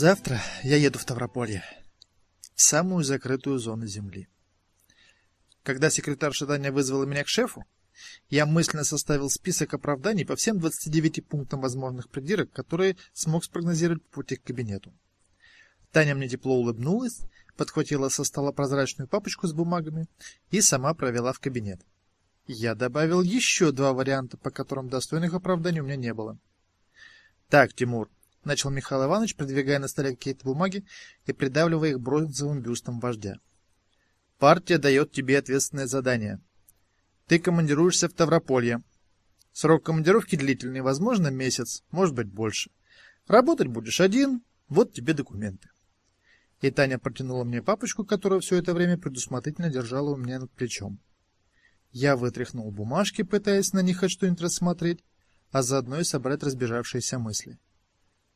Завтра я еду в Таврополье, в самую закрытую зону Земли. Когда секретарша Таня вызвала меня к шефу, я мысленно составил список оправданий по всем 29 пунктам возможных придирок, которые смог спрогнозировать по пути к кабинету. Таня мне тепло улыбнулась, подхватила со стола прозрачную папочку с бумагами и сама провела в кабинет. Я добавил еще два варианта, по которым достойных оправданий у меня не было. Так, Тимур, начал Михаил Иванович, продвигая на столе какие-то бумаги и придавливая их бронзовым бюстом вождя. Партия дает тебе ответственное задание. Ты командируешься в Таврополье. Срок командировки длительный, возможно, месяц, может быть, больше. Работать будешь один, вот тебе документы. И Таня протянула мне папочку, которую все это время предусмотрительно держала у меня над плечом. Я вытряхнул бумажки, пытаясь на них хоть что-нибудь рассмотреть, а заодно и собрать разбежавшиеся мысли.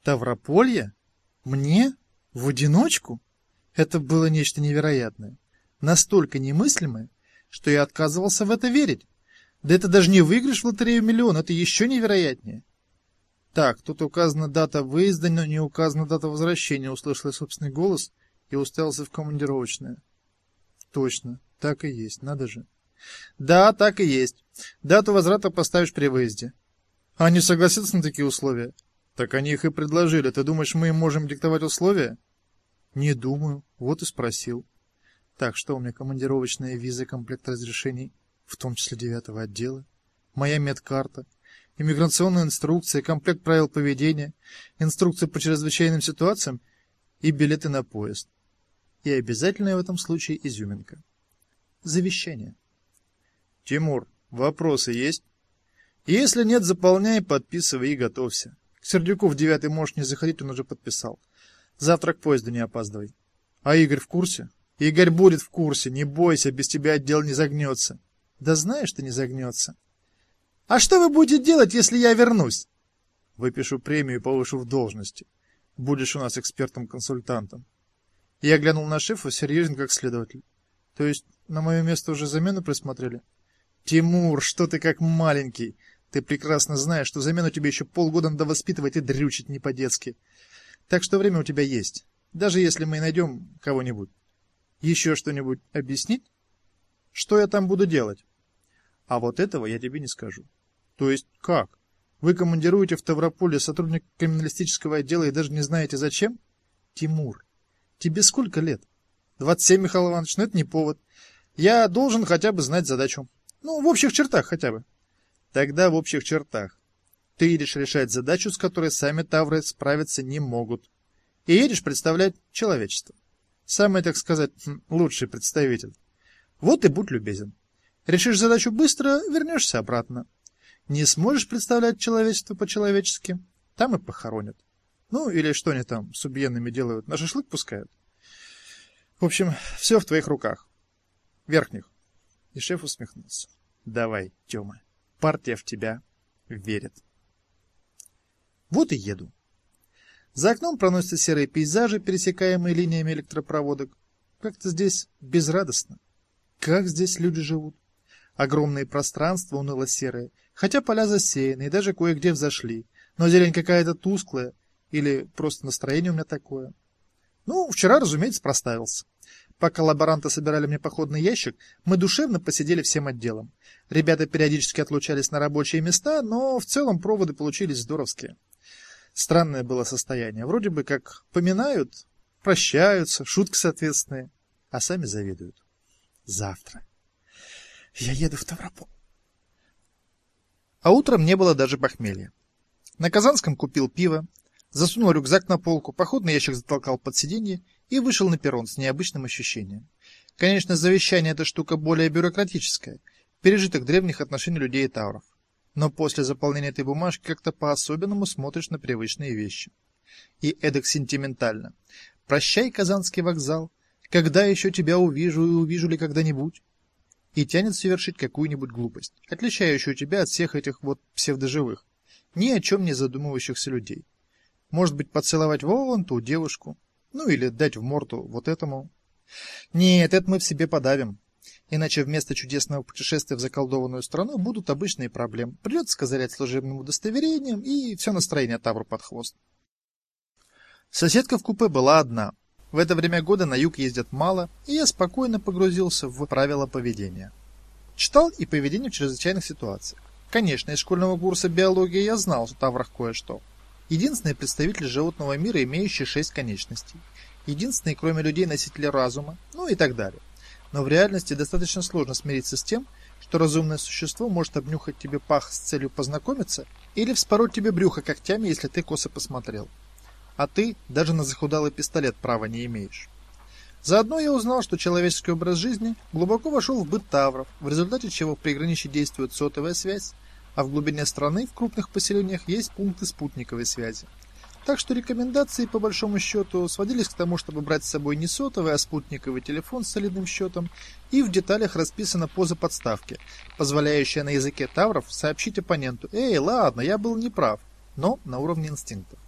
Таврополье? Мне? В одиночку? Это было нечто невероятное, настолько немыслимое, что я отказывался в это верить. Да это даже не выигрыш в лотерею миллион, это еще невероятнее. Так, тут указана дата выезда, но не указана дата возвращения, услышал я собственный голос и уставился в командировочное. Точно, так и есть, надо же. Да, так и есть. Дату возврата поставишь при выезде. А они согласятся на такие условия? Так они их и предложили. Ты думаешь, мы им можем диктовать условия? Не думаю. Вот и спросил. Так, что у меня командировочная виза, комплект разрешений, в том числе девятого отдела, моя медкарта, иммиграционная инструкция, комплект правил поведения, инструкция по чрезвычайным ситуациям и билеты на поезд. И обязательная в этом случае изюминка. Завещание. Тимур, вопросы есть? Если нет, заполняй, подписывай и готовься. К Сердюку в девятый можешь не заходить, он уже подписал. Завтра к поезду не опаздывай. А Игорь в курсе? Игорь будет в курсе, не бойся, без тебя отдел не загнется. Да знаешь, что не загнется. А что вы будете делать, если я вернусь? Выпишу премию и повышу в должности. Будешь у нас экспертом-консультантом. Я глянул на шефа, серьезен как следователь. То есть на мое место уже замену присмотрели? Тимур, что ты как маленький? Ты прекрасно знаешь, что замену тебе еще полгода надо воспитывать и дрючить не по-детски. Так что время у тебя есть. Даже если мы найдем кого-нибудь. Еще что-нибудь объяснить? Что я там буду делать? А вот этого я тебе не скажу. То есть как? Вы командируете в Таврополе сотрудника криминалистического отдела и даже не знаете зачем? Тимур, тебе сколько лет? 27, Михаил Иванович, но это не повод. Я должен хотя бы знать задачу. Ну, в общих чертах хотя бы. Тогда в общих чертах. Ты едешь решать задачу, с которой сами тавры справиться не могут. И едешь представлять человечество. Самый, так сказать, лучший представитель. Вот и будь любезен. Решишь задачу быстро, вернешься обратно. Не сможешь представлять человечество по-человечески, там и похоронят. Ну, или что они там с убиенными делают, на шашлык пускают. В общем, все в твоих руках. Верхних. И шеф усмехнулся. Давай, Тёма партия в тебя верит. Вот и еду. За окном проносятся серые пейзажи, пересекаемые линиями электропроводок. Как-то здесь безрадостно. Как здесь люди живут? Огромные пространства уныло-серые, хотя поля засеяны и даже кое-где взошли, но зелень какая-то тусклая, или просто настроение у меня такое. Ну, вчера, разумеется, проставился. Пока лаборанты собирали мне походный ящик, мы душевно посидели всем отделом. Ребята периодически отлучались на рабочие места, но в целом проводы получились здоровские. Странное было состояние. Вроде бы как поминают, прощаются, шутки соответственные, а сами завидуют. Завтра. Я еду в Таврополь. А утром не было даже похмелья. На Казанском купил пиво, засунул рюкзак на полку, походный ящик затолкал под сиденье и вышел на перрон с необычным ощущением. Конечно, завещание эта штука более бюрократическая, пережиток древних отношений людей и тавров. Но после заполнения этой бумажки как-то по-особенному смотришь на привычные вещи. И эдак сентиментально. Прощай, Казанский вокзал, когда еще тебя увижу и увижу ли когда-нибудь? И тянет совершить какую-нибудь глупость, отличающую тебя от всех этих вот псевдоживых, ни о чем не задумывающихся людей. Может быть, поцеловать вон ту девушку, ну или дать в морду вот этому. Нет, это мы в себе подавим. Иначе вместо чудесного путешествия в заколдованную страну будут обычные проблемы. Придется козырять служебным удостоверением, и все настроение Тавру под хвост. Соседка в купе была одна. В это время года на юг ездят мало, и я спокойно погрузился в правила поведения. Читал и поведение в чрезвычайных ситуациях. Конечно, из школьного курса биологии я знал, что таврах кое-что. Единственный представитель животного мира, имеющий шесть конечностей. Единственный, кроме людей, носитель разума, ну и так далее. Но в реальности достаточно сложно смириться с тем, что разумное существо может обнюхать тебе пах с целью познакомиться или вспороть тебе брюхо когтями, если ты косо посмотрел а ты даже на захудалый пистолет права не имеешь. Заодно я узнал, что человеческий образ жизни глубоко вошел в быт тавров, в результате чего в приграничье действует сотовая связь, а в глубине страны в крупных поселениях есть пункты спутниковой связи. Так что рекомендации по большому счету сводились к тому, чтобы брать с собой не сотовый, а спутниковый телефон с солидным счетом, и в деталях расписана поза подставки, позволяющая на языке тавров сообщить оппоненту: "Эй, ладно, я был неправ", но на уровне инстинктов.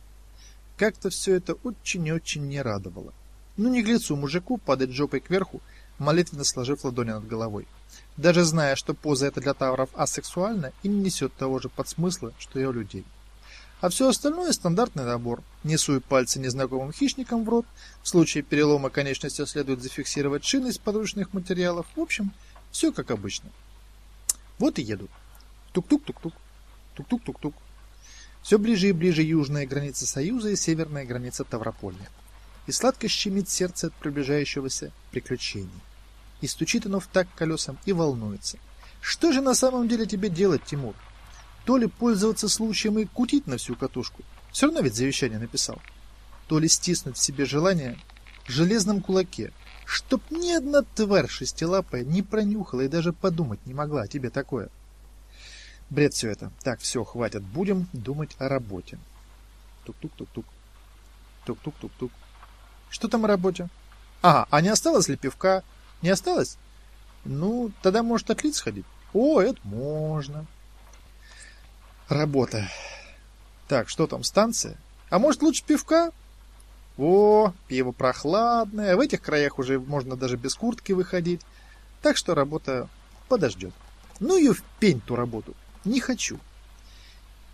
Как-то все это очень и очень не радовало. Ну не к лицу мужику падать жопой кверху, молитвенно сложив ладони над головой. Даже зная, что поза эта для тавров асексуальна и не несет того же подсмысла, что и у людей. А все остальное стандартный набор. Не суй пальцы незнакомым хищникам в рот. В случае перелома конечности следует зафиксировать шины из подручных материалов. В общем, все как обычно. Вот и еду. Тук-тук-тук-тук. Тук-тук-тук-тук. Все ближе и ближе южная граница Союза и северная граница Таврополья. И сладко щемит сердце от приближающегося приключения. И стучит оно в так колесам и волнуется. Что же на самом деле тебе делать, Тимур? То ли пользоваться случаем и кутить на всю катушку, все равно ведь завещание написал, то ли стиснуть в себе желание в железном кулаке, чтоб ни одна тварь шестилапая не пронюхала и даже подумать не могла о тебе такое. Бред все это. Так, все, хватит. Будем думать о работе. Тук-тук-тук-тук. Тук-тук-тук-тук. Что там о работе? Ага, а не осталось ли пивка? Не осталось? Ну, тогда может отлить сходить. О, это можно. Работа. Так, что там, станция? А может лучше пивка? О, пиво прохладное. В этих краях уже можно даже без куртки выходить. Так что работа подождет. Ну и в пень ту работу. Не хочу.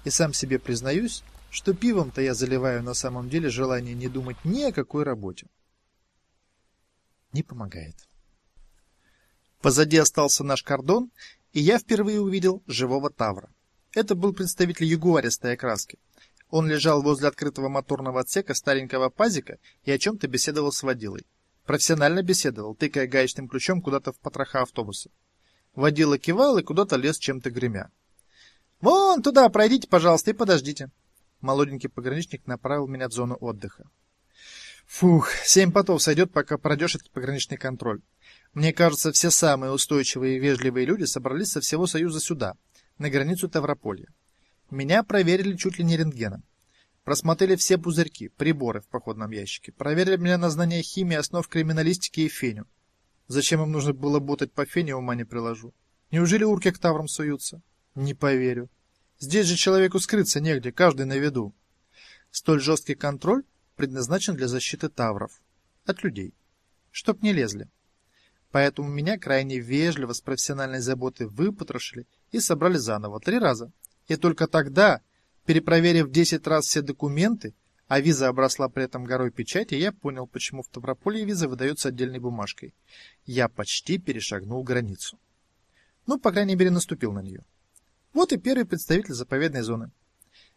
И сам себе признаюсь, что пивом-то я заливаю на самом деле желание не думать ни о какой работе. Не помогает. Позади остался наш кордон, и я впервые увидел живого тавра. Это был представитель ягуаристой окраски. Он лежал возле открытого моторного отсека старенького пазика и о чем-то беседовал с водилой. Профессионально беседовал, тыкая гаечным ключом куда-то в потроха автобуса. Водила кивал и куда-то лез чем-то гремя. Вон туда пройдите, пожалуйста, и подождите. Молоденький пограничник направил меня в зону отдыха. Фух, семь потов сойдет, пока пройдешь этот пограничный контроль. Мне кажется, все самые устойчивые и вежливые люди собрались со всего Союза сюда, на границу Таврополья. Меня проверили чуть ли не рентгеном. Просмотрели все пузырьки, приборы в походном ящике. Проверили меня на знание химии, основ криминалистики и феню. Зачем им нужно было ботать по фене, ума не приложу. Неужели урки к таврам суются? Не поверю. Здесь же человеку скрыться негде, каждый на виду. Столь жесткий контроль предназначен для защиты тавров от людей, чтоб не лезли. Поэтому меня крайне вежливо с профессиональной заботой выпотрошили и собрали заново три раза. И только тогда, перепроверив 10 раз все документы, а виза обросла при этом горой печати, я понял, почему в Таврополье виза выдается отдельной бумажкой. Я почти перешагнул границу. Ну, по крайней мере, наступил на нее. Вот и первый представитель заповедной зоны.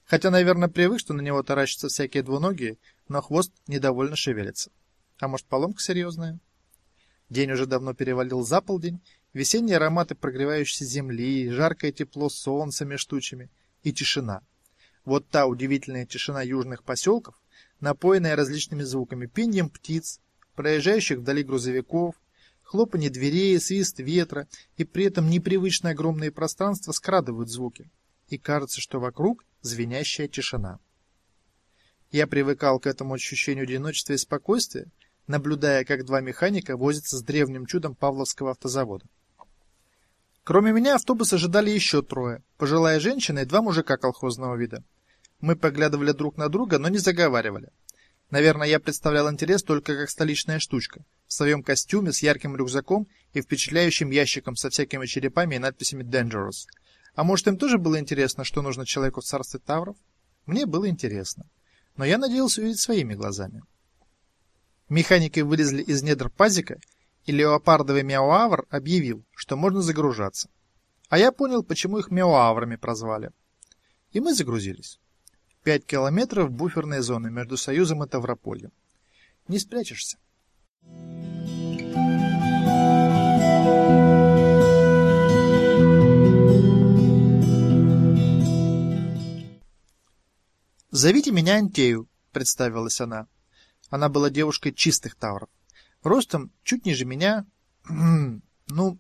Хотя, наверное, привык, что на него таращатся всякие двуногие, но хвост недовольно шевелится. А может, поломка серьезная? День уже давно перевалил за полдень, весенние ароматы прогревающейся земли, жаркое тепло солнца меж и тишина. Вот та удивительная тишина южных поселков, напоенная различными звуками, пением птиц, проезжающих вдали грузовиков, Хлопанье дверей, свист ветра, и при этом непривычно огромные пространства скрадывают звуки, и кажется, что вокруг звенящая тишина. Я привыкал к этому ощущению одиночества и спокойствия, наблюдая, как два механика возятся с древним чудом Павловского автозавода. Кроме меня автобус ожидали еще трое: пожилая женщина и два мужика колхозного вида. Мы поглядывали друг на друга, но не заговаривали. Наверное, я представлял интерес только как столичная штучка, в своем костюме с ярким рюкзаком и впечатляющим ящиком со всякими черепами и надписями Dangerous. А может, им тоже было интересно, что нужно человеку в царстве Тавров? Мне было интересно. Но я надеялся увидеть своими глазами. Механики вылезли из недр пазика, и леопардовый мяуавр объявил, что можно загружаться. А я понял, почему их мяуаврами прозвали. И мы загрузились. Пять километров буферной зоны между Союзом и Тавропольем. Не спрячешься. «Зовите меня Антею», — представилась она. Она была девушкой чистых тавров. Ростом чуть ниже меня. ну,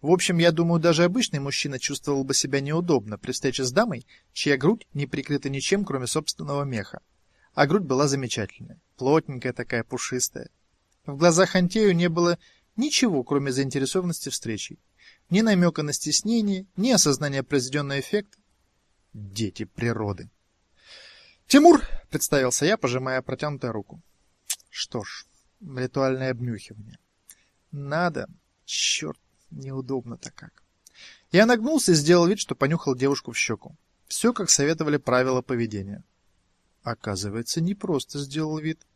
в общем, я думаю, даже обычный мужчина чувствовал бы себя неудобно при встрече с дамой, чья грудь не прикрыта ничем, кроме собственного меха. А грудь была замечательная, плотненькая такая, пушистая. В глазах Антею не было ничего, кроме заинтересованности встречей. Ни намека на стеснение, ни осознания произведенного эффекта. Дети природы. «Тимур!» — представился я, пожимая протянутую руку. Что ж, ритуальное обнюхивание. Надо. Черт, неудобно-то как. Я нагнулся и сделал вид, что понюхал девушку в щеку. Все, как советовали правила поведения. Оказывается, не просто сделал вид.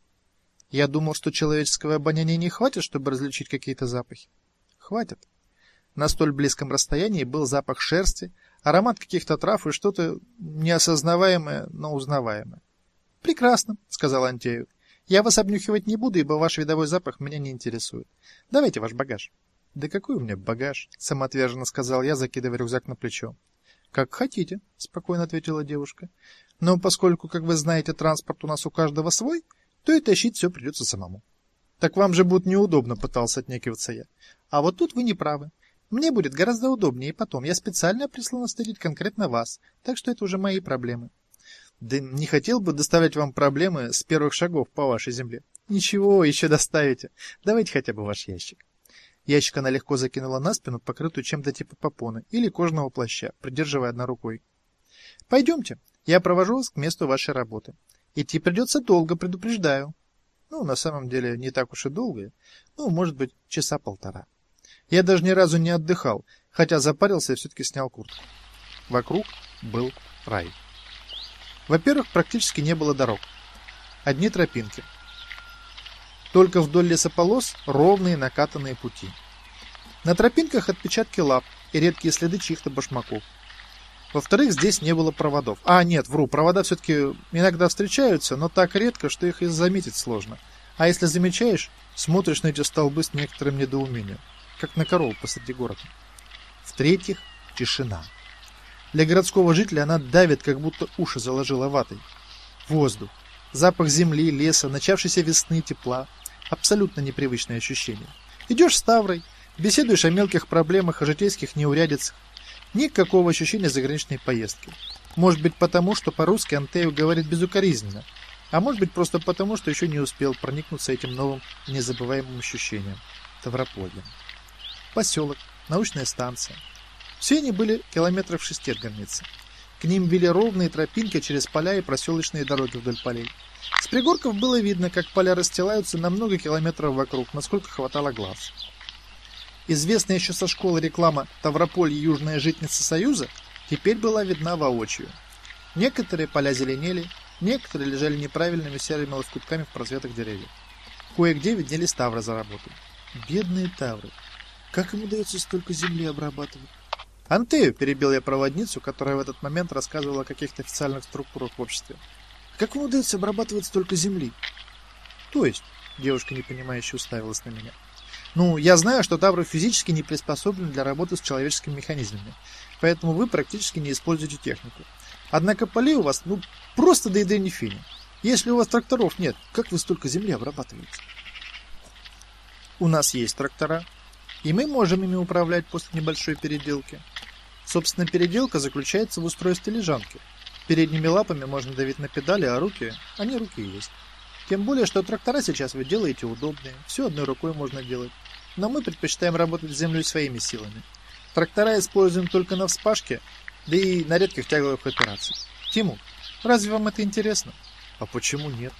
Я думал, что человеческого обоняния не хватит, чтобы различить какие-то запахи. Хватит. На столь близком расстоянии был запах шерсти, аромат каких-то трав и что-то неосознаваемое, но узнаваемое. «Прекрасно», — сказал Антею. «Я вас обнюхивать не буду, ибо ваш видовой запах меня не интересует. Давайте ваш багаж». «Да какой у меня багаж?» — самоотверженно сказал я, закидывая рюкзак на плечо. «Как хотите», — спокойно ответила девушка. «Но поскольку, как вы знаете, транспорт у нас у каждого свой, то и тащить все придется самому». «Так вам же будет неудобно», — пытался отнекиваться я. «А вот тут вы не правы. Мне будет гораздо удобнее потом. Я специально прислал встретить конкретно вас, так что это уже мои проблемы. Да не хотел бы доставлять вам проблемы с первых шагов по вашей земле. Ничего, еще доставите. Давайте хотя бы ваш ящик. Ящик она легко закинула на спину, покрытую чем-то типа попоны или кожаного плаща, придерживая одной рукой. Пойдемте, я провожу вас к месту вашей работы. Идти придется долго, предупреждаю. Ну, на самом деле, не так уж и долго. Ну, может быть, часа полтора. Я даже ни разу не отдыхал, хотя запарился и все-таки снял куртку. Вокруг был рай. Во-первых, практически не было дорог. Одни тропинки. Только вдоль лесополос ровные накатанные пути. На тропинках отпечатки лап и редкие следы чьих-то башмаков. Во-вторых, здесь не было проводов. А, нет, вру, провода все-таки иногда встречаются, но так редко, что их и заметить сложно. А если замечаешь, смотришь на эти столбы с некоторым недоумением как на корову посреди города. В-третьих, тишина. Для городского жителя она давит, как будто уши заложила ватой. Воздух, запах земли, леса, начавшейся весны, тепла. Абсолютно непривычное ощущение. Идешь с Таврой, беседуешь о мелких проблемах, о житейских неурядицах. Никакого ощущения заграничной поездки. Может быть потому, что по-русски Антею говорит безукоризненно, а может быть просто потому, что еще не успел проникнуться этим новым незабываемым ощущением – Тавропольем поселок, научная станция. Все они были километров шести от границы. К ним вели ровные тропинки через поля и проселочные дороги вдоль полей. С пригорков было видно, как поля расстилаются на много километров вокруг, насколько хватало глаз. Известная еще со школы реклама «Таврополье южная житница Союза» теперь была видна воочию. Некоторые поля зеленели, некоторые лежали неправильными серыми лоскутками в просветах деревьев. Кое-где виднелись тавры за работой. Бедные тавры. Как ему удается столько земли обрабатывать? Антею, перебил я проводницу, которая в этот момент рассказывала о каких-то официальных структурах в обществе. Как ему удается обрабатывать столько земли? То есть, девушка непонимающе уставилась на меня. Ну, я знаю, что тавры физически не приспособлены для работы с человеческими механизмами, поэтому вы практически не используете технику. Однако полей у вас, ну, просто до еды не фини. Если у вас тракторов нет, как вы столько земли обрабатываете? У нас есть трактора, и мы можем ими управлять после небольшой переделки. Собственно, переделка заключается в устройстве лежанки. Передними лапами можно давить на педали, а руки, они руки есть. Тем более, что трактора сейчас вы делаете удобные, все одной рукой можно делать. Но мы предпочитаем работать с землей своими силами. Трактора используем только на вспашке, да и на редких тяговых операциях. Тиму, разве вам это интересно? А почему нет?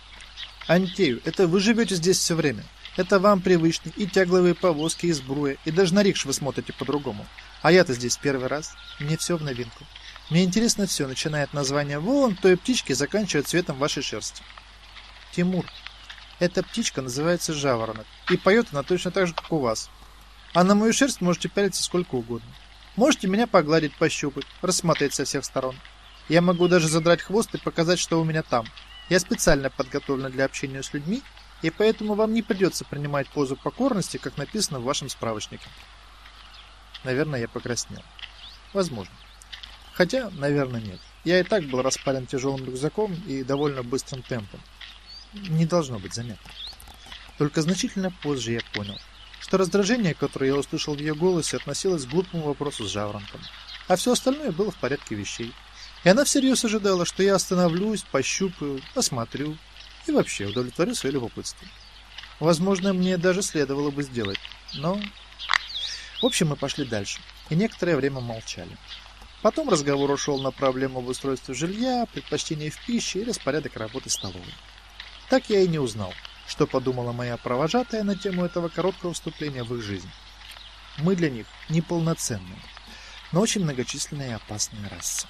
Антею, это вы живете здесь все время. Это вам привычны и тягловые повозки, и сбруя, и даже на рикш вы смотрите по-другому. А я-то здесь первый раз, мне все в новинку. Мне интересно все, начиная от названия вон той птички заканчивая цветом вашей шерсти. Тимур, эта птичка называется жаворонок, и поет она точно так же, как у вас. А на мою шерсть можете пялиться сколько угодно. Можете меня погладить, пощупать, рассмотреть со всех сторон. Я могу даже задрать хвост и показать, что у меня там. Я специально подготовлен для общения с людьми, и поэтому вам не придется принимать позу покорности, как написано в вашем справочнике. Наверное, я покраснел. Возможно. Хотя, наверное, нет. Я и так был распален тяжелым рюкзаком и довольно быстрым темпом. Не должно быть заметно. Только значительно позже я понял, что раздражение, которое я услышал в ее голосе, относилось к глупому вопросу с жаворонком, а все остальное было в порядке вещей. И она всерьез ожидала, что я остановлюсь, пощупаю, осмотрю и вообще удовлетворю свое любопытство. Возможно, мне даже следовало бы сделать, но... В общем, мы пошли дальше, и некоторое время молчали. Потом разговор ушел на проблему обустройства жилья, предпочтения в пище и распорядок работы столовой. Так я и не узнал, что подумала моя провожатая на тему этого короткого вступления в их жизнь. Мы для них неполноценные, но очень многочисленные и опасные расы.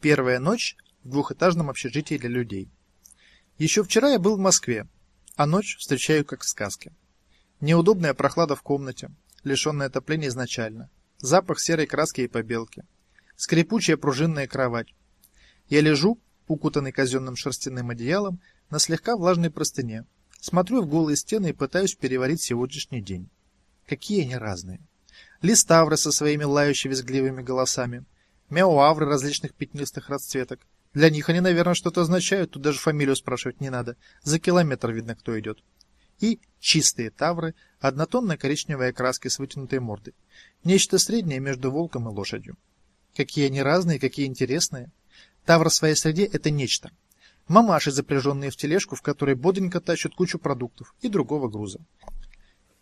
Первая ночь в двухэтажном общежитии для людей. Еще вчера я был в Москве, а ночь встречаю как в сказке. Неудобная прохлада в комнате, лишенная отопления изначально, запах серой краски и побелки, скрипучая пружинная кровать. Я лежу, укутанный казенным шерстяным одеялом, на слегка влажной простыне, смотрю в голые стены и пытаюсь переварить сегодняшний день. Какие они разные. Листавры со своими лающими-визгливыми голосами, мяуавры различных пятнистых расцветок. Для них они, наверное, что-то означают, тут даже фамилию спрашивать не надо. За километр видно, кто идет и чистые тавры однотонной коричневой окраски с вытянутой мордой. Нечто среднее между волком и лошадью. Какие они разные, какие интересные. Тавр в своей среде – это нечто. Мамаши, запряженные в тележку, в которой бодренько тащат кучу продуктов и другого груза.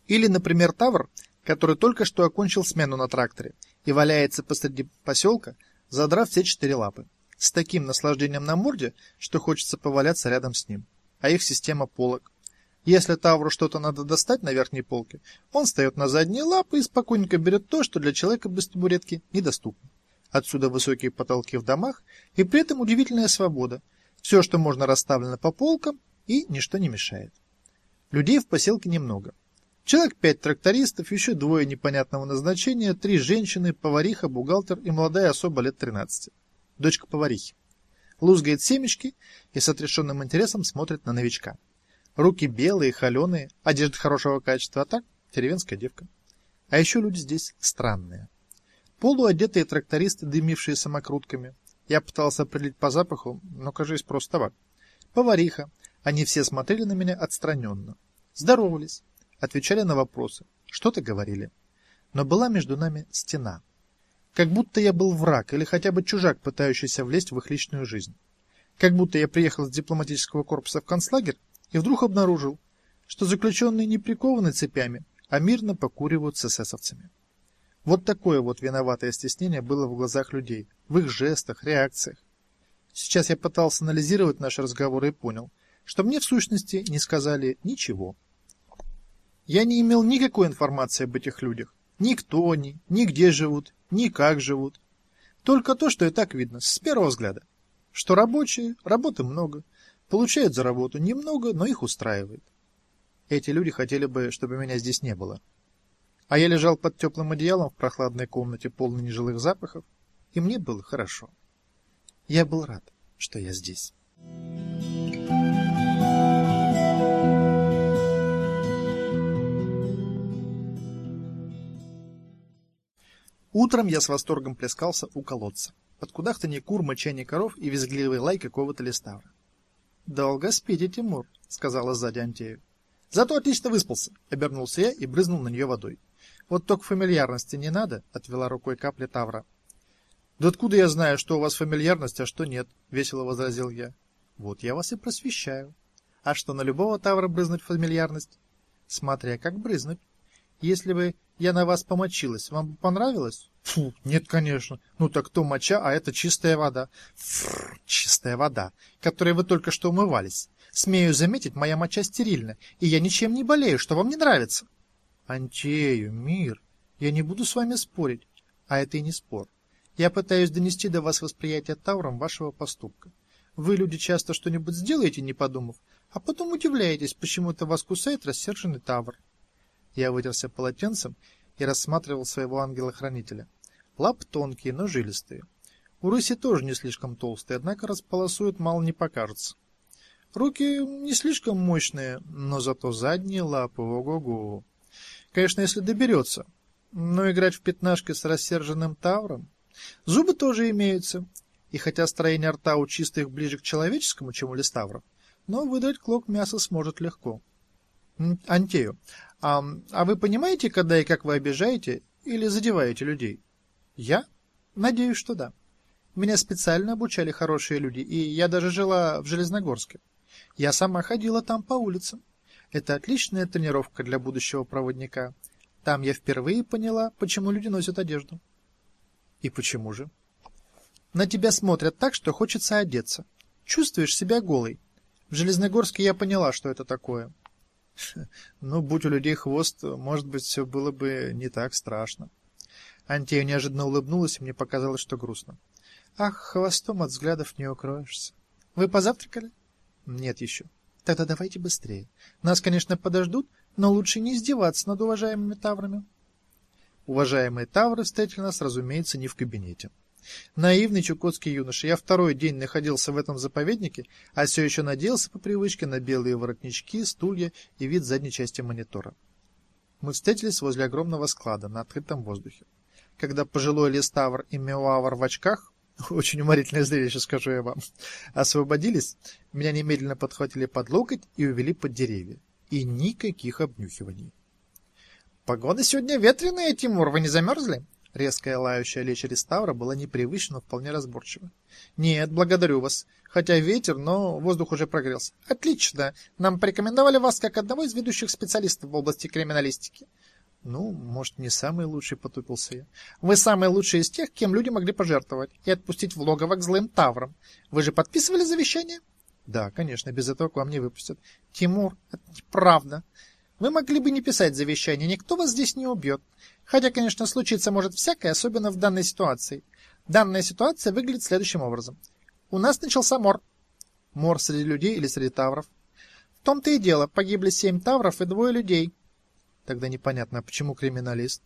Или, например, тавр, который только что окончил смену на тракторе и валяется посреди поселка, задрав все четыре лапы, с таким наслаждением на морде, что хочется поваляться рядом с ним. А их система полок, если Тавру что-то надо достать на верхней полке, он встает на задние лапы и спокойненько берет то, что для человека без табуретки недоступно. Отсюда высокие потолки в домах и при этом удивительная свобода. Все, что можно, расставлено по полкам, и ничто не мешает. Людей в поселке немного. Человек пять трактористов, еще двое непонятного назначения, три женщины, повариха, бухгалтер и молодая особа лет 13. Дочка поварихи. Лузгает семечки и с отрешенным интересом смотрит на новичка. Руки белые, холеные, одежда хорошего качества, а так деревенская девка. А еще люди здесь странные. Полуодетые трактористы, дымившие самокрутками. Я пытался определить по запаху, но, кажется, просто табак. Повариха. Они все смотрели на меня отстраненно. Здоровались, отвечали на вопросы, что-то говорили. Но была между нами стена. Как будто я был враг или хотя бы чужак, пытающийся влезть в их личную жизнь. Как будто я приехал с дипломатического корпуса в концлагерь и вдруг обнаружил, что заключенные не прикованы цепями, а мирно покуривают с эсэсовцами. Вот такое вот виноватое стеснение было в глазах людей, в их жестах, реакциях. Сейчас я пытался анализировать наши разговоры и понял, что мне в сущности не сказали ничего. Я не имел никакой информации об этих людях. Ни кто они, ни где живут, ни как живут. Только то, что и так видно с первого взгляда. Что рабочие, работы много, Получают за работу немного, но их устраивает. Эти люди хотели бы, чтобы меня здесь не было. А я лежал под теплым одеялом в прохладной комнате, полной нежилых запахов, и мне было хорошо. Я был рад, что я здесь. Утром я с восторгом плескался у колодца. Под кудахтанье кур, мычание коров и визгливый лай какого-то листавра. Долго спите, Тимур, сказала сзади Антею. Зато отлично выспался, обернулся я и брызнул на нее водой. Вот только фамильярности не надо, отвела рукой капля Тавра. Да откуда я знаю, что у вас фамильярность, а что нет, весело возразил я. Вот я вас и просвещаю. А что на любого Тавра брызнуть фамильярность? Смотря как брызнуть. Если бы я на вас помочилась, вам бы понравилось? Фу, нет, конечно. Ну так то моча, а это чистая вода. Фрр, чистая вода, которой вы только что умывались. Смею заметить, моя моча стерильна, и я ничем не болею, что вам не нравится. Антею, мир, я не буду с вами спорить. А это и не спор. Я пытаюсь донести до вас восприятие Тауром вашего поступка. Вы, люди, часто что-нибудь сделаете, не подумав, а потом удивляетесь, почему это вас кусает рассерженный Тавр. Я вытерся полотенцем и рассматривал своего ангела-хранителя. Лап тонкие, но жилистые. У рыси тоже не слишком толстые, однако располосуют мало не покажется. Руки не слишком мощные, но зато задние лапы ого-го. Конечно, если доберется. Но играть в пятнашки с рассерженным тавром... Зубы тоже имеются. И хотя строение рта у чистых ближе к человеческому, чем у листавров, но выдать клок мяса сможет легко. Антею, а, а вы понимаете, когда и как вы обижаете или задеваете людей? Я? Надеюсь, что да. Меня специально обучали хорошие люди, и я даже жила в Железногорске. Я сама ходила там по улицам. Это отличная тренировка для будущего проводника. Там я впервые поняла, почему люди носят одежду. И почему же? На тебя смотрят так, что хочется одеться. Чувствуешь себя голой. В Железногорске я поняла, что это такое. Ну, будь у людей хвост, может быть, все было бы не так страшно. Антея неожиданно улыбнулась, и мне показалось, что грустно. Ах, хвостом от взглядов не укроешься. Вы позавтракали? Нет еще. Тогда давайте быстрее. Нас, конечно, подождут, но лучше не издеваться над уважаемыми таврами. Уважаемые тавры встретили нас, разумеется, не в кабинете. Наивный чукотский юноша, я второй день находился в этом заповеднике, а все еще надеялся по привычке на белые воротнички, стулья и вид задней части монитора. Мы встретились возле огромного склада на открытом воздухе. Когда пожилой листавр и меуавр в очках очень уморительное зрелище, скажу я вам. Освободились, меня немедленно подхватили под локоть и увели под деревья. И никаких обнюхиваний. Погода сегодня ветреная, Тимур, вы не замерзли? Резкая лающая лечь Реставра была непривычна, но вполне разборчива. Нет, благодарю вас. Хотя ветер, но воздух уже прогрелся. Отлично. Нам порекомендовали вас как одного из ведущих специалистов в области криминалистики. Ну, может, не самый лучший, потупился я. Вы самый лучший из тех, кем люди могли пожертвовать и отпустить в логово к злым таврам. Вы же подписывали завещание? Да, конечно, без этого к вам не выпустят. Тимур, это неправда. Вы могли бы не писать завещание, никто вас здесь не убьет. Хотя, конечно, случиться может всякое, особенно в данной ситуации. Данная ситуация выглядит следующим образом. У нас начался мор. Мор среди людей или среди тавров? В том-то и дело, погибли семь тавров и двое людей. Тогда непонятно, почему криминалист?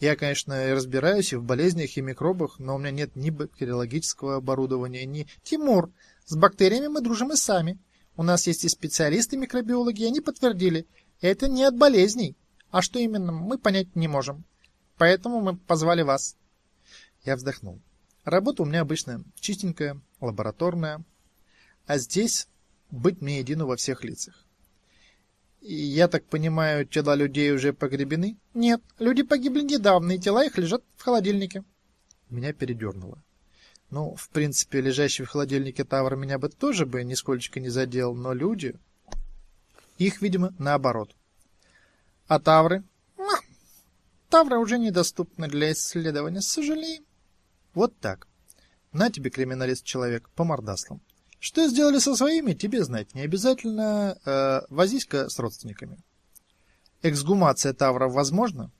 Я, конечно, разбираюсь и в болезнях, и микробах, но у меня нет ни бактериологического оборудования, ни... Тимур, с бактериями мы дружим и сами. У нас есть и специалисты-микробиологи, они подтвердили, это не от болезней. А что именно, мы понять не можем. Поэтому мы позвали вас. Я вздохнул. Работа у меня обычно чистенькая, лабораторная. А здесь быть мне едину во всех лицах. Я так понимаю, тела людей уже погребены? Нет, люди погибли недавно, и тела их лежат в холодильнике. Меня передернуло. Ну, в принципе, лежащий в холодильнике тавр меня бы тоже бы нисколько не задел, но люди... Их, видимо, наоборот. А тавры? Тавры уже недоступны для исследования, сожалеем. Вот так. На тебе, криминалист-человек, по мордаслам. Что сделали со своими, тебе знать не обязательно. Э, возись-ка с родственниками. Эксгумация тавров возможна?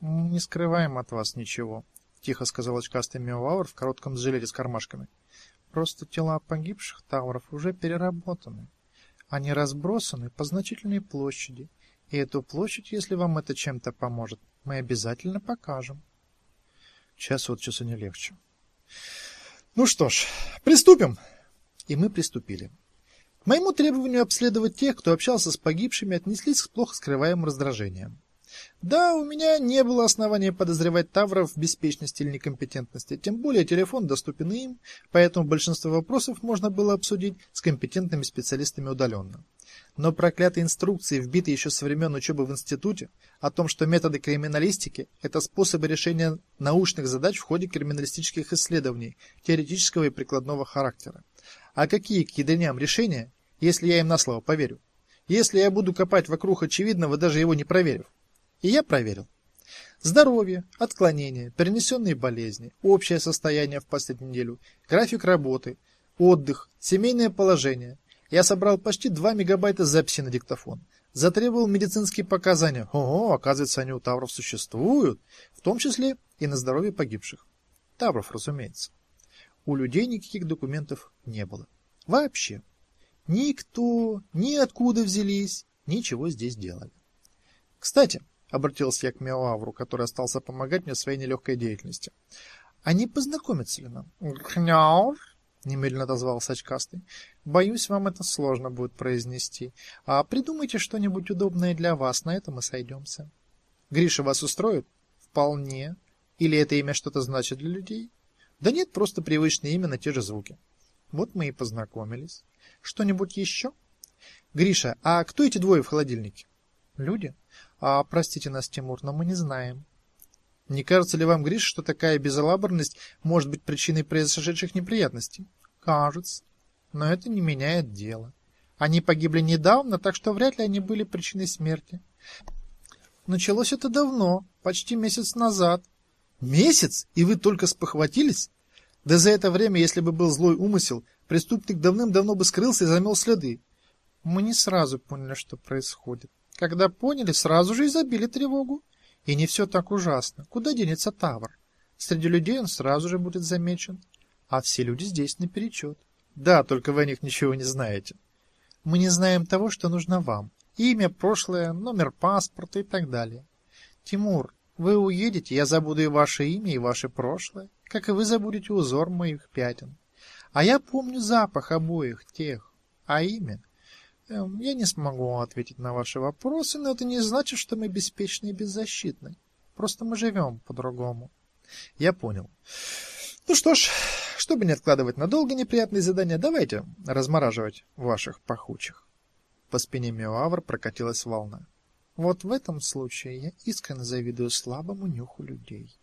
Не скрываем от вас ничего, тихо сказал очкастый миовавр в коротком жилете с кармашками. Просто тела погибших тавров уже переработаны. Они разбросаны по значительной площади, и эту площадь, если вам это чем-то поможет, мы обязательно покажем. Час от часу не легче. Ну что ж, приступим. И мы приступили. К моему требованию обследовать тех, кто общался с погибшими, отнеслись с плохо скрываемым раздражением. Да, у меня не было основания подозревать Тавров в беспечности или некомпетентности, тем более телефон доступен им, поэтому большинство вопросов можно было обсудить с компетентными специалистами удаленно. Но проклятые инструкции, вбитые еще со времен учебы в институте, о том, что методы криминалистики – это способы решения научных задач в ходе криминалистических исследований, теоретического и прикладного характера. А какие к ядреням решения, если я им на слово поверю? Если я буду копать вокруг очевидного, даже его не проверив? И я проверил. Здоровье, отклонения, перенесенные болезни, общее состояние в последнюю неделю, график работы, отдых, семейное положение. Я собрал почти 2 мегабайта записи на диктофон. Затребовал медицинские показания. Ого, оказывается, они у тавров существуют, в том числе и на здоровье погибших. Тавров, разумеется. У людей никаких документов не было. Вообще. Никто, ни откуда взялись, ничего здесь делали. Кстати, обратился я к Меоавру, который остался помогать мне в своей нелегкой деятельности. А не познакомиться ли нам? Княур? Немедленно отозвался очкастый. Боюсь, вам это сложно будет произнести. А придумайте что-нибудь удобное для вас, на этом мы сойдемся. Гриша вас устроит? Вполне. Или это имя что-то значит для людей? Да нет, просто привычное имя на те же звуки. Вот мы и познакомились. Что-нибудь еще? Гриша, а кто эти двое в холодильнике? Люди? А простите нас, Тимур, но мы не знаем. Не кажется ли вам, Гриш, что такая безалаберность может быть причиной произошедших неприятностей? Кажется. Но это не меняет дело. Они погибли недавно, так что вряд ли они были причиной смерти. Началось это давно, почти месяц назад. Месяц? И вы только спохватились? Да за это время, если бы был злой умысел, преступник давным-давно бы скрылся и замел следы. Мы не сразу поняли, что происходит. Когда поняли, сразу же и тревогу. И не все так ужасно. Куда денется Тавр? Среди людей он сразу же будет замечен. А все люди здесь наперечет. Да, только вы о них ничего не знаете. Мы не знаем того, что нужно вам. Имя, прошлое, номер паспорта и так далее. Тимур, вы уедете, я забуду и ваше имя, и ваше прошлое, как и вы забудете узор моих пятен. А я помню запах обоих тех, а имя я не смогу ответить на ваши вопросы, но это не значит, что мы беспечны и беззащитны. Просто мы живем по-другому. Я понял. Ну что ж, чтобы не откладывать надолго неприятные задания, давайте размораживать ваших пахучих. По спине Миоавр прокатилась волна. Вот в этом случае я искренне завидую слабому нюху людей.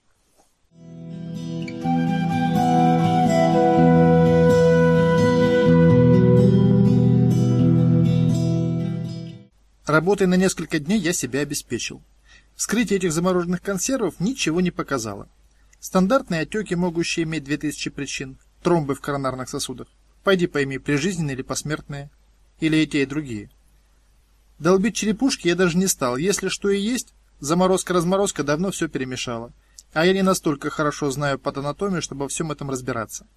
Работой на несколько дней я себя обеспечил. Вскрытие этих замороженных консервов ничего не показало. Стандартные отеки, могущие иметь 2000 причин, тромбы в коронарных сосудах. Пойди пойми, прижизненные или посмертные, или и те, и другие. Долбить черепушки я даже не стал. Если что и есть, заморозка-разморозка давно все перемешала. А я не настолько хорошо знаю патанатомию, чтобы во всем этом разбираться.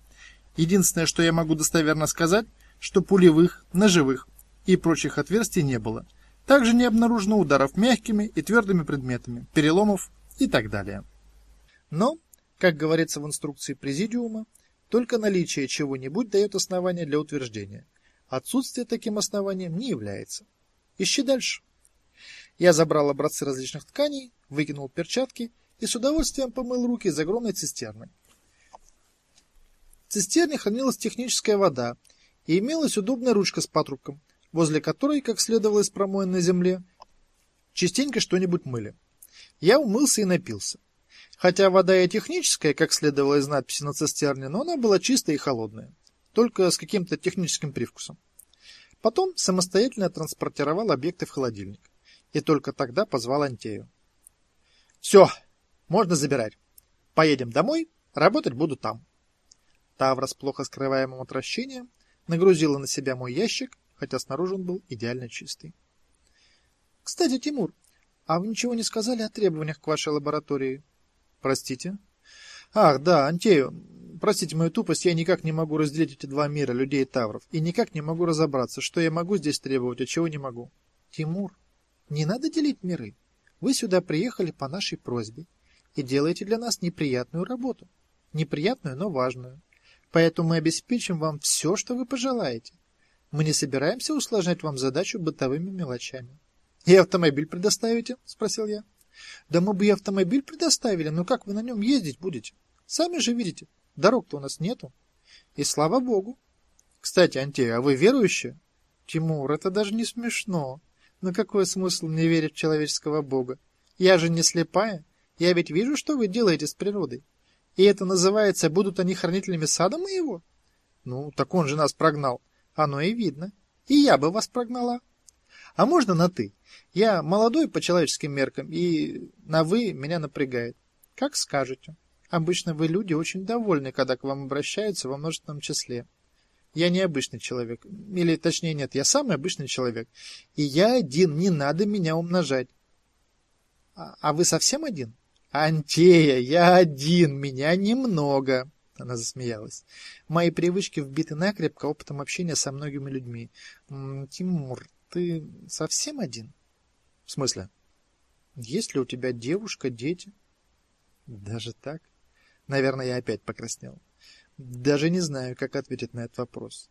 Единственное, что я могу достоверно сказать, что пулевых, ножевых и прочих отверстий не было. Также не обнаружено ударов мягкими и твердыми предметами, переломов и так далее. Но, как говорится в инструкции президиума, только наличие чего-нибудь дает основание для утверждения. Отсутствие таким основанием не является. Ищи дальше. Я забрал образцы различных тканей, выкинул перчатки и с удовольствием помыл руки из огромной цистерны. В цистерне хранилась техническая вода и имелась удобная ручка с патрубком, возле которой, как следовало из промоин на земле, частенько что-нибудь мыли. Я умылся и напился. Хотя вода и техническая, как следовало из надписи на цистерне, но она была чистая и холодная, только с каким-то техническим привкусом. Потом самостоятельно транспортировал объекты в холодильник. И только тогда позвал Антею. «Все, можно забирать. Поедем домой, работать буду там». Тавра с плохо скрываемым отвращением нагрузила на себя мой ящик хотя снаружи он был идеально чистый. Кстати, Тимур, а вы ничего не сказали о требованиях к вашей лаборатории? Простите? Ах, да, Антею, простите мою тупость, я никак не могу разделить эти два мира, людей и тавров, и никак не могу разобраться, что я могу здесь требовать, а чего не могу. Тимур, не надо делить миры. Вы сюда приехали по нашей просьбе и делаете для нас неприятную работу. Неприятную, но важную. Поэтому мы обеспечим вам все, что вы пожелаете. Мы не собираемся усложнять вам задачу бытовыми мелочами. И автомобиль предоставите? спросил я. Да мы бы и автомобиль предоставили, но как вы на нем ездить будете? Сами же видите, дорог-то у нас нету. И слава богу. Кстати, Антея, а вы верующая? Тимур, это даже не смешно. Но какой смысл мне верить в человеческого бога? Я же не слепая. Я ведь вижу, что вы делаете с природой. И это называется, будут они хранителями сада моего? Ну, так он же нас прогнал. Оно и видно. И я бы вас прогнала. А можно на «ты»? Я молодой по человеческим меркам, и на «вы» меня напрягает. Как скажете. Обычно вы люди очень довольны, когда к вам обращаются во множественном числе. Я не обычный человек. Или, точнее, нет, я самый обычный человек. И я один, не надо меня умножать. А, а вы совсем один? Антея, я один, меня немного. Она засмеялась. Мои привычки вбиты накрепко опытом общения со многими людьми. Тимур, ты совсем один? В смысле? Есть ли у тебя девушка, дети? Даже так? Наверное, я опять покраснел. Даже не знаю, как ответить на этот вопрос.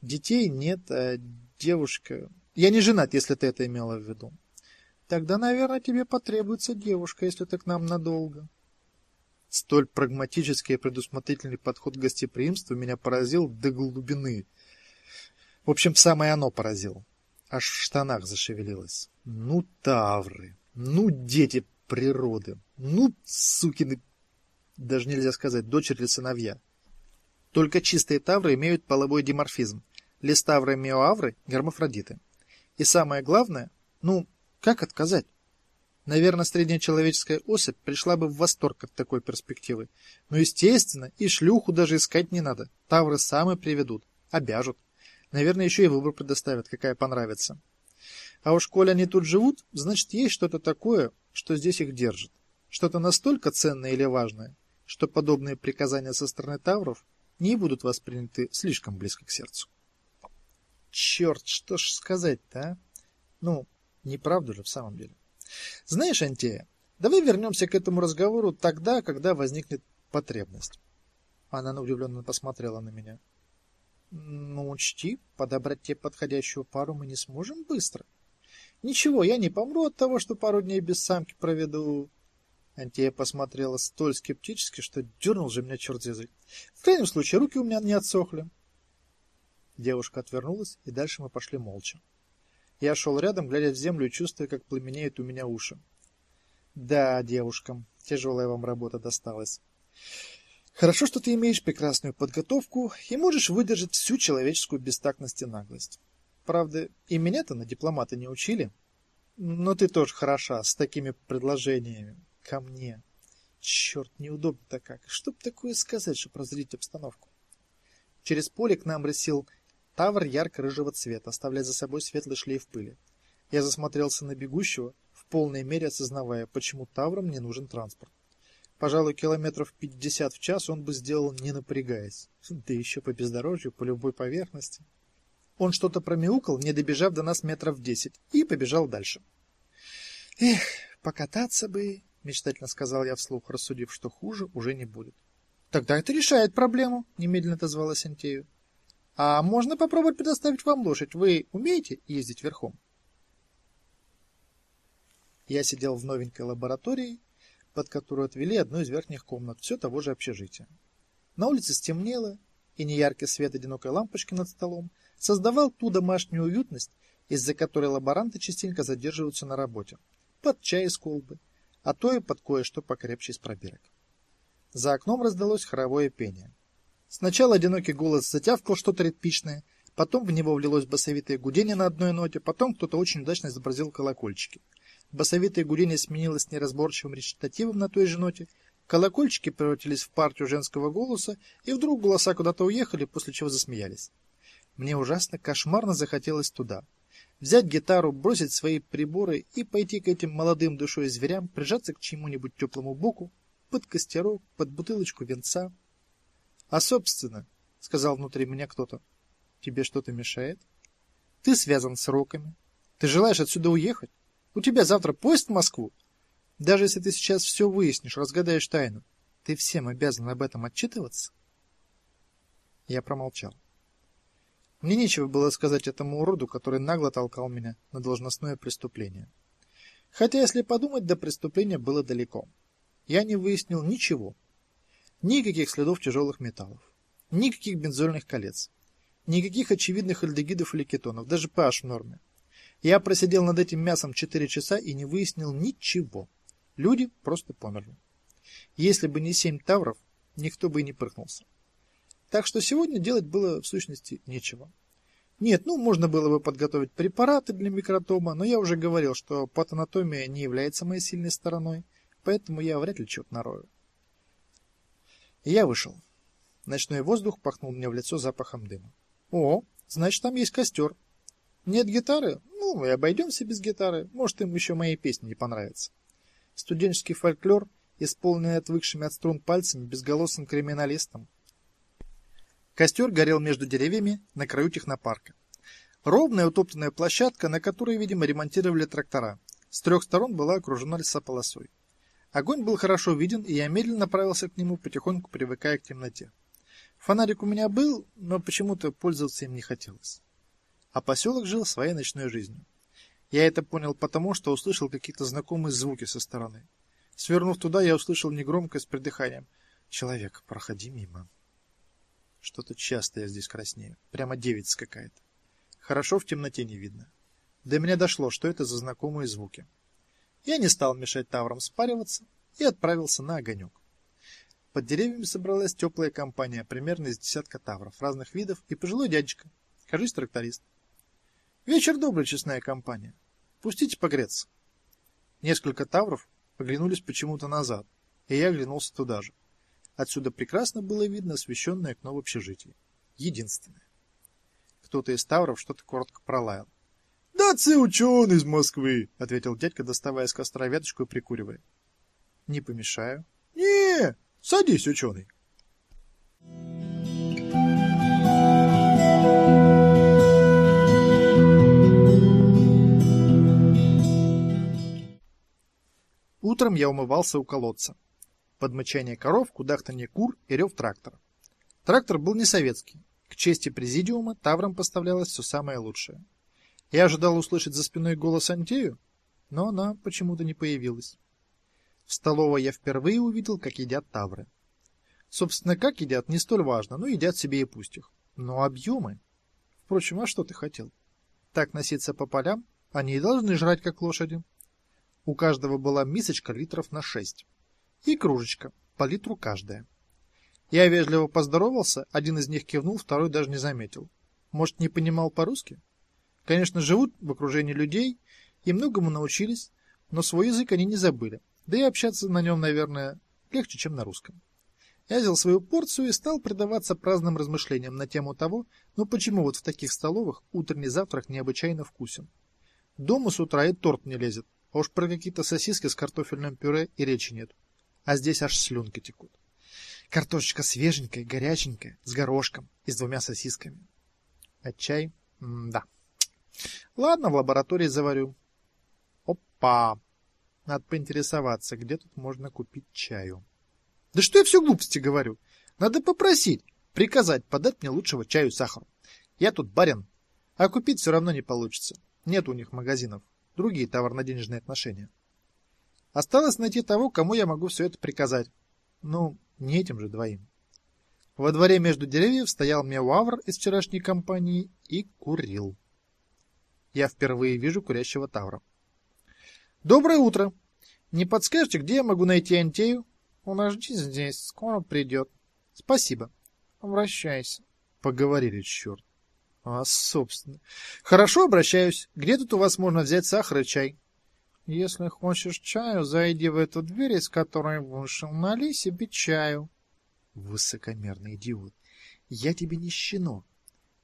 Детей нет, а девушка... Я не женат, если ты это имела в виду. Тогда, наверное, тебе потребуется девушка, если ты к нам надолго. Столь прагматический и предусмотрительный подход к гостеприимству меня поразил до глубины. В общем, самое оно поразило. Аж в штанах зашевелилось. Ну, тавры, ну, дети природы, ну, сукины... Даже нельзя сказать, дочери или сыновья. Только чистые тавры имеют половой диморфизм. Листавры и миоавры – гермафродиты. И самое главное, ну, как отказать? Наверное, средняя человеческая особь пришла бы в восторг от такой перспективы. Но, естественно, и шлюху даже искать не надо. Тавры сами приведут, обяжут. Наверное, еще и выбор предоставят, какая понравится. А уж коли они тут живут, значит, есть что-то такое, что здесь их держит. Что-то настолько ценное или важное, что подобные приказания со стороны тавров не будут восприняты слишком близко к сердцу. Черт, что ж сказать-то, а? Ну, не правда ли в самом деле? Знаешь, Антея, давай вернемся к этому разговору тогда, когда возникнет потребность. Она удивленно посмотрела на меня. Ну, учти, подобрать тебе подходящую пару мы не сможем быстро. Ничего, я не помру от того, что пару дней без самки проведу. Антея посмотрела столь скептически, что дернул же меня черт язык. В крайнем случае, руки у меня не отсохли. Девушка отвернулась, и дальше мы пошли молча. Я шел рядом, глядя в землю чувствуя, как пламенеют у меня уши. Да, девушкам, тяжелая вам работа досталась. Хорошо, что ты имеешь прекрасную подготовку и можешь выдержать всю человеческую бестактность и наглость. Правда, и меня-то на дипломата не учили. Но ты тоже хороша с такими предложениями ко мне. Черт, неудобно-то как. Что б такое сказать, чтобы разрядить обстановку? Через поле к нам рысил тавр ярко-рыжего цвета, оставляя за собой светлый шлейф пыли. Я засмотрелся на бегущего, в полной мере осознавая, почему таврам не нужен транспорт. Пожалуй, километров пятьдесят в час он бы сделал, не напрягаясь. Да еще по бездорожью, по любой поверхности. Он что-то промяукал, не добежав до нас метров десять, и побежал дальше. Эх, покататься бы, мечтательно сказал я вслух, рассудив, что хуже уже не будет. Тогда это решает проблему, немедленно отозвалась Антею. А можно попробовать предоставить вам лошадь? Вы умеете ездить верхом? Я сидел в новенькой лаборатории, под которую отвели одну из верхних комнат все того же общежития. На улице стемнело, и неяркий свет одинокой лампочки над столом создавал ту домашнюю уютность, из-за которой лаборанты частенько задерживаются на работе. Под чай из колбы, а то и под кое-что покрепче из пробирок. За окном раздалось хоровое пение. Сначала одинокий голос затявкал что-то ритмичное, потом в него влилось басовитое гудение на одной ноте, потом кто-то очень удачно изобразил колокольчики. Басовитое гудение сменилось неразборчивым речитативом на той же ноте, колокольчики превратились в партию женского голоса, и вдруг голоса куда-то уехали, после чего засмеялись. Мне ужасно кошмарно захотелось туда, взять гитару, бросить свои приборы и пойти к этим молодым душой зверям, прижаться к чему-нибудь теплому боку, под костерок, под бутылочку венца. А собственно, сказал внутри меня кто-то, тебе что-то мешает? Ты связан с роками. Ты желаешь отсюда уехать? У тебя завтра поезд в Москву. Даже если ты сейчас все выяснишь, разгадаешь тайну, ты всем обязан об этом отчитываться? Я промолчал. Мне нечего было сказать этому уроду, который нагло толкал меня на должностное преступление. Хотя, если подумать, до преступления было далеко. Я не выяснил ничего. Никаких следов тяжелых металлов, никаких бензольных колец, никаких очевидных альдегидов или кетонов, даже pH в норме. Я просидел над этим мясом 4 часа и не выяснил ничего. Люди просто померли. Если бы не семь тавров, никто бы и не прыгнулся. Так что сегодня делать было в сущности нечего. Нет, ну можно было бы подготовить препараты для микротома, но я уже говорил, что патанатомия не является моей сильной стороной, поэтому я вряд ли что-то нарою. И я вышел. Ночной воздух пахнул мне в лицо запахом дыма. О, значит, там есть костер. Нет гитары? Ну, и обойдемся без гитары. Может, им еще мои песни не понравятся. Студенческий фольклор, исполненный отвыкшими от струн пальцами, безголосым криминалистом. Костер горел между деревьями на краю технопарка. Ровная утоптанная площадка, на которой, видимо, ремонтировали трактора. С трех сторон была окружена лесополосой. Огонь был хорошо виден, и я медленно направился к нему, потихоньку привыкая к темноте. Фонарик у меня был, но почему-то пользоваться им не хотелось. А поселок жил своей ночной жизнью. Я это понял потому, что услышал какие-то знакомые звуки со стороны. Свернув туда, я услышал негромко с придыханием: "Человек, проходи мимо". Что-то часто я здесь краснею. Прямо девица какая-то. Хорошо в темноте не видно. До меня дошло, что это за знакомые звуки. Я не стал мешать таврам спариваться и отправился на огонек. Под деревьями собралась теплая компания, примерно из десятка тавров разных видов и пожилой дядечка, кажись, тракторист. Вечер добрый, честная компания. Пустите погреться. Несколько тавров поглянулись почему-то назад, и я оглянулся туда же. Отсюда прекрасно было видно освещенное окно в общежитии. Единственное. Кто-то из тавров что-то коротко пролаял. «Да це ученый из Москвы!» — ответил дядька, доставая из костра веточку и прикуривая. «Не помешаю?» «Не, садись, ученый!» Утром я умывался у колодца. Под коров, кудахтанье кур и рев трактора. Трактор был не советский. К чести президиума таврам поставлялось все самое лучшее. Я ожидал услышать за спиной голос Антею, но она почему-то не появилась. В столовой я впервые увидел, как едят тавры. Собственно, как едят, не столь важно, но едят себе и пусть их. Но объемы... Впрочем, а что ты хотел? Так носиться по полям? Они и должны жрать, как лошади. У каждого была мисочка литров на шесть. И кружечка, по литру каждая. Я вежливо поздоровался, один из них кивнул, второй даже не заметил. Может, не понимал по-русски? Конечно, живут в окружении людей и многому научились, но свой язык они не забыли. Да и общаться на нем, наверное, легче, чем на русском. Я взял свою порцию и стал предаваться праздным размышлениям на тему того, ну почему вот в таких столовых утренний завтрак необычайно вкусен. Дома с утра и торт не лезет, а уж про какие-то сосиски с картофельным пюре и речи нет. А здесь аж слюнки текут. Картошечка свеженькая, горяченькая, с горошком и с двумя сосисками. А чай? М да. Ладно, в лаборатории заварю. Опа! Надо поинтересоваться, где тут можно купить чаю. Да что я все глупости говорю? Надо попросить, приказать подать мне лучшего чаю и сахару. Я тут барин, а купить все равно не получится. Нет у них магазинов. Другие товарно-денежные отношения. Осталось найти того, кому я могу все это приказать. Ну, не этим же двоим. Во дворе между деревьев стоял Меуавр из вчерашней компании и курил. Я впервые вижу курящего тавра. Доброе утро. Не подскажете, где я могу найти Антею? Подожди здесь, скоро придет. Спасибо. Обращайся. Поговорили, черт. А, собственно. Хорошо, обращаюсь. Где тут у вас можно взять сахар и чай? Если хочешь чаю, зайди в эту дверь, из которой вышел, налей себе чаю. Высокомерный идиот. Я тебе не щенок.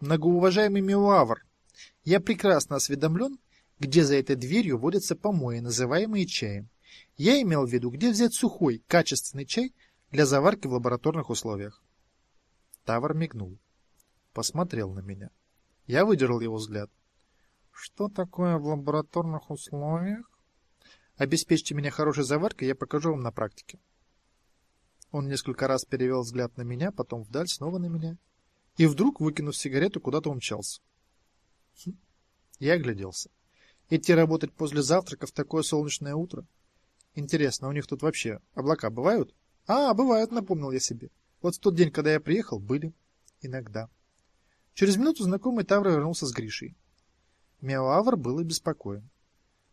Многоуважаемый Милавр, я прекрасно осведомлен, где за этой дверью водятся помои, называемые чаем. Я имел в виду, где взять сухой, качественный чай для заварки в лабораторных условиях. Тавр мигнул. Посмотрел на меня. Я выдержал его взгляд. Что такое в лабораторных условиях? Обеспечьте меня хорошей заваркой, я покажу вам на практике. Он несколько раз перевел взгляд на меня, потом вдаль, снова на меня. И вдруг, выкинув сигарету, куда-то умчался. Я огляделся. Идти работать после завтрака в такое солнечное утро? Интересно, у них тут вообще облака бывают? А, бывают, напомнил я себе. Вот в тот день, когда я приехал, были. Иногда. Через минуту знакомый Тавр вернулся с Гришей. Меоавр был обеспокоен.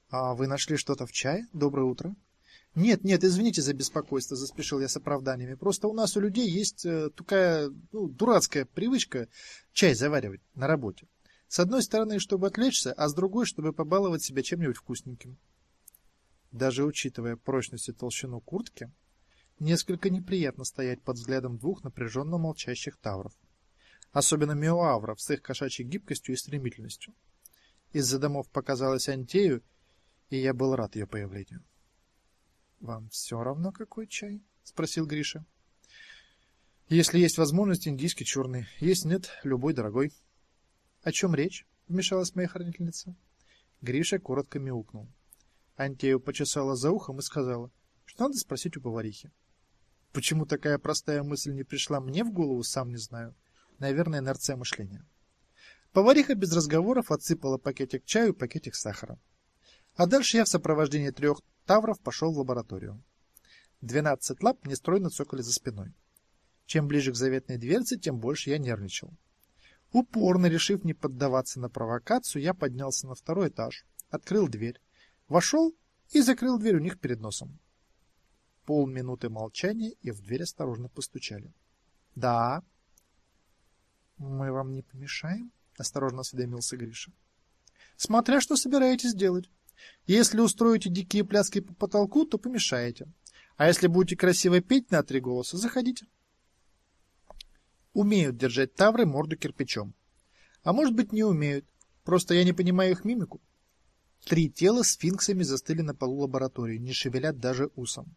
А вы нашли что-то в чае? Доброе утро. Нет, нет, извините за беспокойство, заспешил я с оправданиями. Просто у нас у людей есть э, такая, ну, дурацкая привычка чай заваривать на работе. С одной стороны, чтобы отвлечься, а с другой, чтобы побаловать себя чем-нибудь вкусненьким. Даже учитывая прочность и толщину куртки, несколько неприятно стоять под взглядом двух напряженно молчащих тавров. особенно миоавров с их кошачьей гибкостью и стремительностью. Из-за домов показалась Антею, и я был рад ее появлению. Вам все равно какой чай? спросил Гриша. Если есть возможность, индийский черный. Есть нет, любой дорогой. О чем речь? вмешалась моя хранительница. Гриша коротко мяукнул. Антею почесала за ухом и сказала, что надо спросить у поварихи. Почему такая простая мысль не пришла мне в голову, сам не знаю. Наверное, инерция мышления. Повариха без разговоров отсыпала пакетик чаю и пакетик сахара. А дальше я в сопровождении трех тавров пошел в лабораторию. Двенадцать лап нестройно цокали за спиной. Чем ближе к заветной дверце, тем больше я нервничал. Упорно решив не поддаваться на провокацию, я поднялся на второй этаж, открыл дверь, вошел и закрыл дверь у них перед носом. Полминуты молчания, и в дверь осторожно постучали. "Да. Мы вам не помешаем?" осторожно осведомился Гриша. "Смотря что собираетесь делать. Если устроите дикие пляски по потолку, то помешаете. А если будете красиво петь на три голоса, заходите" умеют держать тавры морду кирпичом. А может быть, не умеют. Просто я не понимаю их мимику. Три тела сфинксами застыли на полу лаборатории, не шевелят даже усом.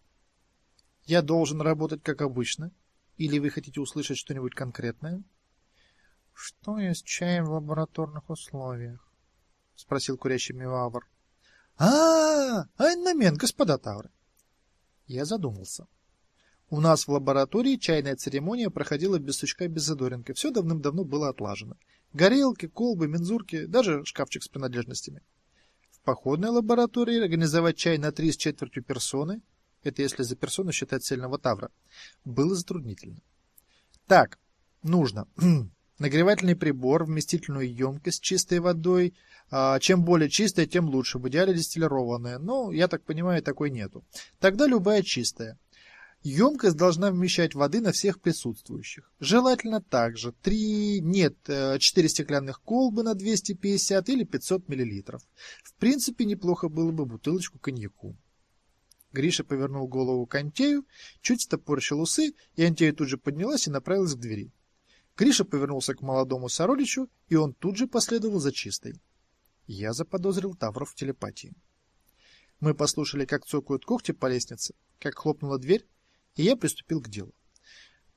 Я должен работать как обычно? Или вы хотите услышать что-нибудь конкретное? Что есть чаем в лабораторных условиях? спросил курящий мивавр. А, -а, -а момент, господа Тавры. Я задумался. У нас в лаборатории чайная церемония проходила без сучка, без задоринки. Все давным-давно было отлажено. Горелки, колбы, мензурки, даже шкафчик с принадлежностями. В походной лаборатории организовать чай на три с четвертью персоны, это если за персону считать цельного тавра, было затруднительно. Так, нужно нагревательный прибор, вместительную емкость с чистой водой. А, чем более чистая, тем лучше. В идеале дистиллированная. Но, я так понимаю, такой нету. Тогда любая чистая. Емкость должна вмещать воды на всех присутствующих. Желательно также 3, нет, 4 э, стеклянных колбы на 250 или 500 миллилитров. В принципе, неплохо было бы бутылочку коньяку. Гриша повернул голову к Антею, чуть стопорщил усы, и Антея тут же поднялась и направилась к двери. Гриша повернулся к молодому сородичу, и он тут же последовал за чистой. Я заподозрил Тавров в телепатии. Мы послушали, как цокают когти по лестнице, как хлопнула дверь, и я приступил к делу.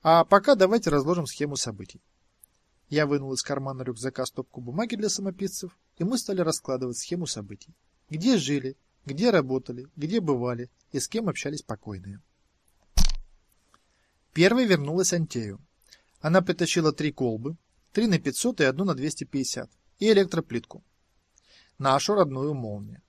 А пока давайте разложим схему событий. Я вынул из кармана рюкзака стопку бумаги для самописцев, и мы стали раскладывать схему событий. Где жили, где работали, где бывали и с кем общались покойные. Первой вернулась Антею. Она притащила три колбы, три на 500 и одну на 250, и электроплитку. Нашу родную молнию.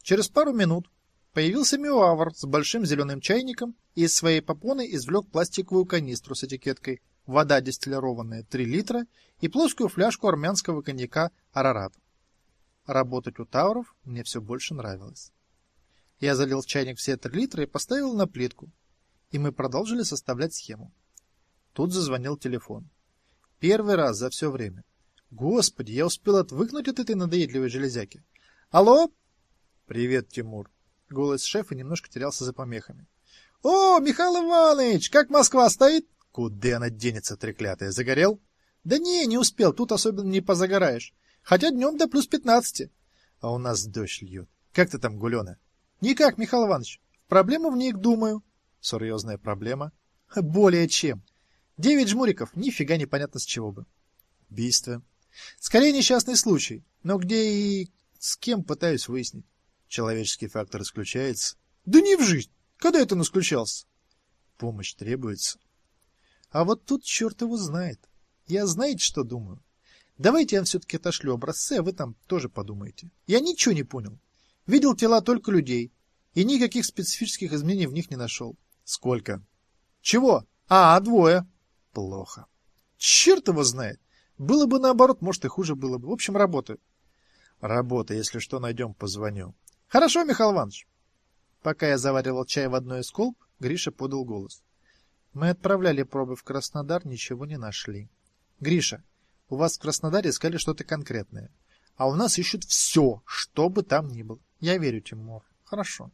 Через пару минут Появился Мюавр с большим зеленым чайником и из своей попоны извлек пластиковую канистру с этикеткой «Вода дистиллированная 3 литра» и плоскую фляжку армянского коньяка «Арарат». Работать у Тауров мне все больше нравилось. Я залил в чайник все 3 литра и поставил на плитку, и мы продолжили составлять схему. Тут зазвонил телефон. Первый раз за все время. Господи, я успел отвыкнуть от этой надоедливой железяки. Алло? Привет, Тимур. Голос шефа немножко терялся за помехами. О, Михаил Иванович, как Москва стоит? Куда она денется, треклятая? Загорел? Да не, не успел, тут особенно не позагораешь. Хотя днем до плюс пятнадцати. А у нас дождь льет. Как ты там, Гулена? Никак, Михаил Иванович. Проблему в них думаю. Серьезная проблема? Более чем. Девять жмуриков, нифига непонятно с чего бы. Убийство. Скорее несчастный случай, но где и с кем пытаюсь выяснить. Человеческий фактор исключается? Да не в жизнь. Когда это он исключался? Помощь требуется. А вот тут черт его знает. Я знаете, что думаю? Давайте я вам все-таки отошлю образцы, а вы там тоже подумайте. Я ничего не понял. Видел тела только людей. И никаких специфических изменений в них не нашел. Сколько? Чего? А, двое. Плохо. Черт его знает. Было бы наоборот, может и хуже было бы. В общем, работаю. Работа, если что найдем, позвоню. Хорошо, Михаил Иванович. Пока я заваривал чай в одной из колб, Гриша подал голос. Мы отправляли пробы в Краснодар, ничего не нашли. Гриша, у вас в Краснодаре искали что-то конкретное, а у нас ищут все, что бы там ни было. Я верю, Тимур. Хорошо.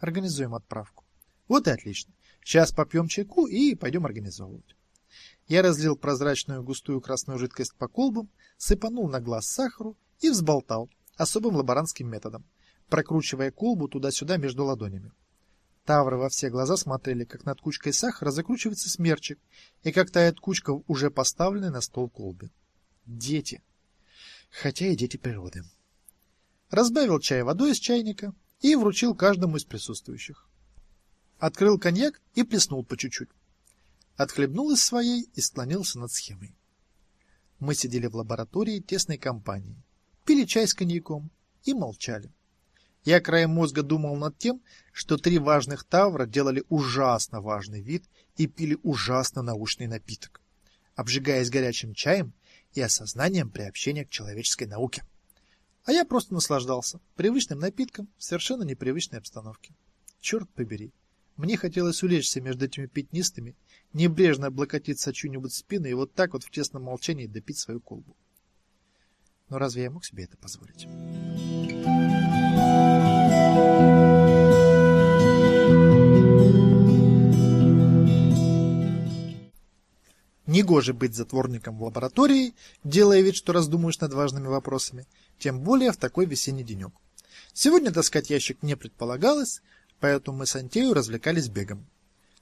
Организуем отправку. Вот и отлично. Сейчас попьем чайку и пойдем организовывать. Я разлил прозрачную густую красную жидкость по колбам, сыпанул на глаз сахару и взболтал особым лаборантским методом, прокручивая колбу туда-сюда между ладонями. Тавры во все глаза смотрели, как над кучкой сахара закручивается смерчик и как тает кучка уже поставленной на стол колбы. Дети. Хотя и дети природы. Разбавил чай водой из чайника и вручил каждому из присутствующих. Открыл коньяк и плеснул по чуть-чуть. Отхлебнул из своей и склонился над схемой. Мы сидели в лаборатории тесной компанией, пили чай с коньяком и молчали. Я краем мозга думал над тем, что три важных тавра делали ужасно важный вид и пили ужасно научный напиток, обжигаясь горячим чаем и осознанием приобщения к человеческой науке. А я просто наслаждался привычным напитком в совершенно непривычной обстановке. Черт побери, мне хотелось улечься между этими пятнистыми, небрежно облокотиться чью-нибудь спину и вот так вот в тесном молчании допить свою колбу. Но разве я мог себе это позволить? Негоже быть затворником в лаборатории, делая вид, что раздумываешь над важными вопросами, тем более в такой весенний денек. Сегодня таскать ящик не предполагалось, поэтому мы с Антею развлекались бегом.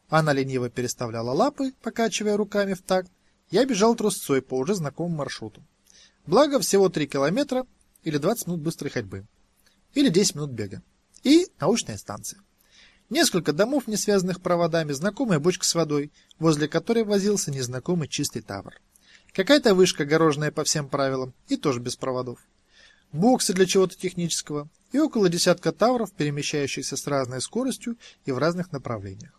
Она лениво переставляла лапы, покачивая руками в такт. Я бежал трусцой по уже знакомому маршруту. Благо, всего 3 километра или 20 минут быстрой ходьбы. Или 10 минут бега. И научная станция. Несколько домов, не связанных проводами, знакомая бочка с водой, возле которой возился незнакомый чистый тавр. Какая-то вышка, огороженная по всем правилам, и тоже без проводов. Боксы для чего-то технического, и около десятка тавров, перемещающихся с разной скоростью и в разных направлениях.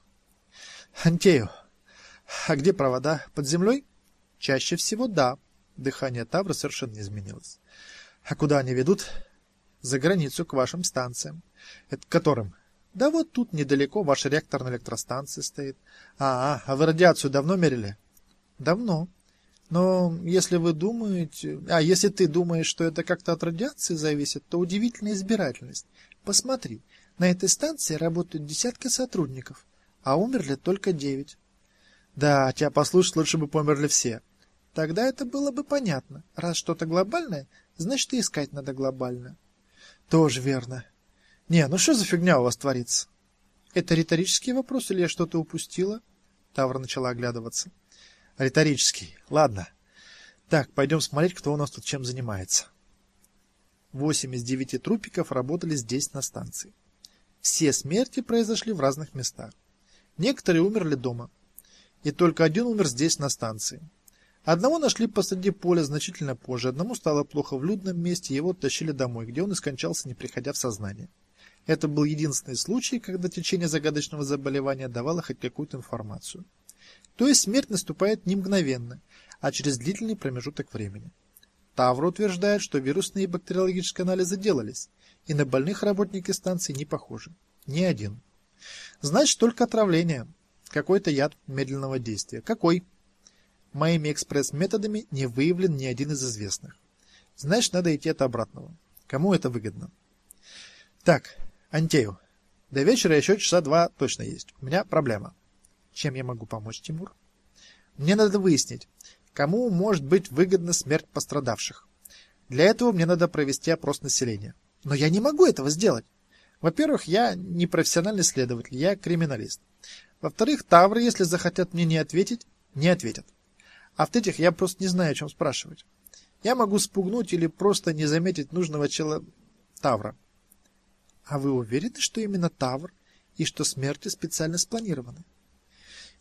Антею. А где провода? Под землей? Чаще всего да. Дыхание тавра совершенно не изменилось. А куда они ведут? За границу к вашим станциям. Это которым? Да вот тут недалеко ваш реактор на электростанции стоит. А, а, а вы радиацию давно мерили? Давно. Но если вы думаете... А если ты думаешь, что это как-то от радиации зависит, то удивительная избирательность. Посмотри, на этой станции работают десятки сотрудников, а умерли только девять. Да, тебя послушать лучше бы померли все. Тогда это было бы понятно. Раз что-то глобальное, значит и искать надо глобально. Тоже верно. Не, ну что за фигня у вас творится? Это риторический вопрос или я что-то упустила? Тавра начала оглядываться. Риторический. Ладно. Так, пойдем смотреть, кто у нас тут чем занимается. Восемь из девяти трупиков работали здесь на станции. Все смерти произошли в разных местах. Некоторые умерли дома. И только один умер здесь на станции. Одного нашли посреди поля значительно позже, одному стало плохо в людном месте, его тащили домой, где он и скончался, не приходя в сознание. Это был единственный случай, когда течение загадочного заболевания давало хоть какую-то информацию. То есть смерть наступает не мгновенно, а через длительный промежуток времени. Тавро утверждает, что вирусные и бактериологические анализы делались, и на больных работники станции не похожи. Ни один. Значит, только отравление. Какой-то яд медленного действия. Какой? Моими экспресс-методами не выявлен ни один из известных. Значит, надо идти от обратного. Кому это выгодно? Так, Антею, до вечера еще часа два точно есть. У меня проблема. Чем я могу помочь, Тимур? Мне надо выяснить, кому может быть выгодна смерть пострадавших. Для этого мне надо провести опрос населения. Но я не могу этого сделать. Во-первых, я не профессиональный следователь, я криминалист. Во-вторых, тавры, если захотят мне не ответить, не ответят. А в-третьих, я просто не знаю, о чем спрашивать. Я могу спугнуть или просто не заметить нужного чела тавра. А вы уверены, что именно тавр и что смерти специально спланированы?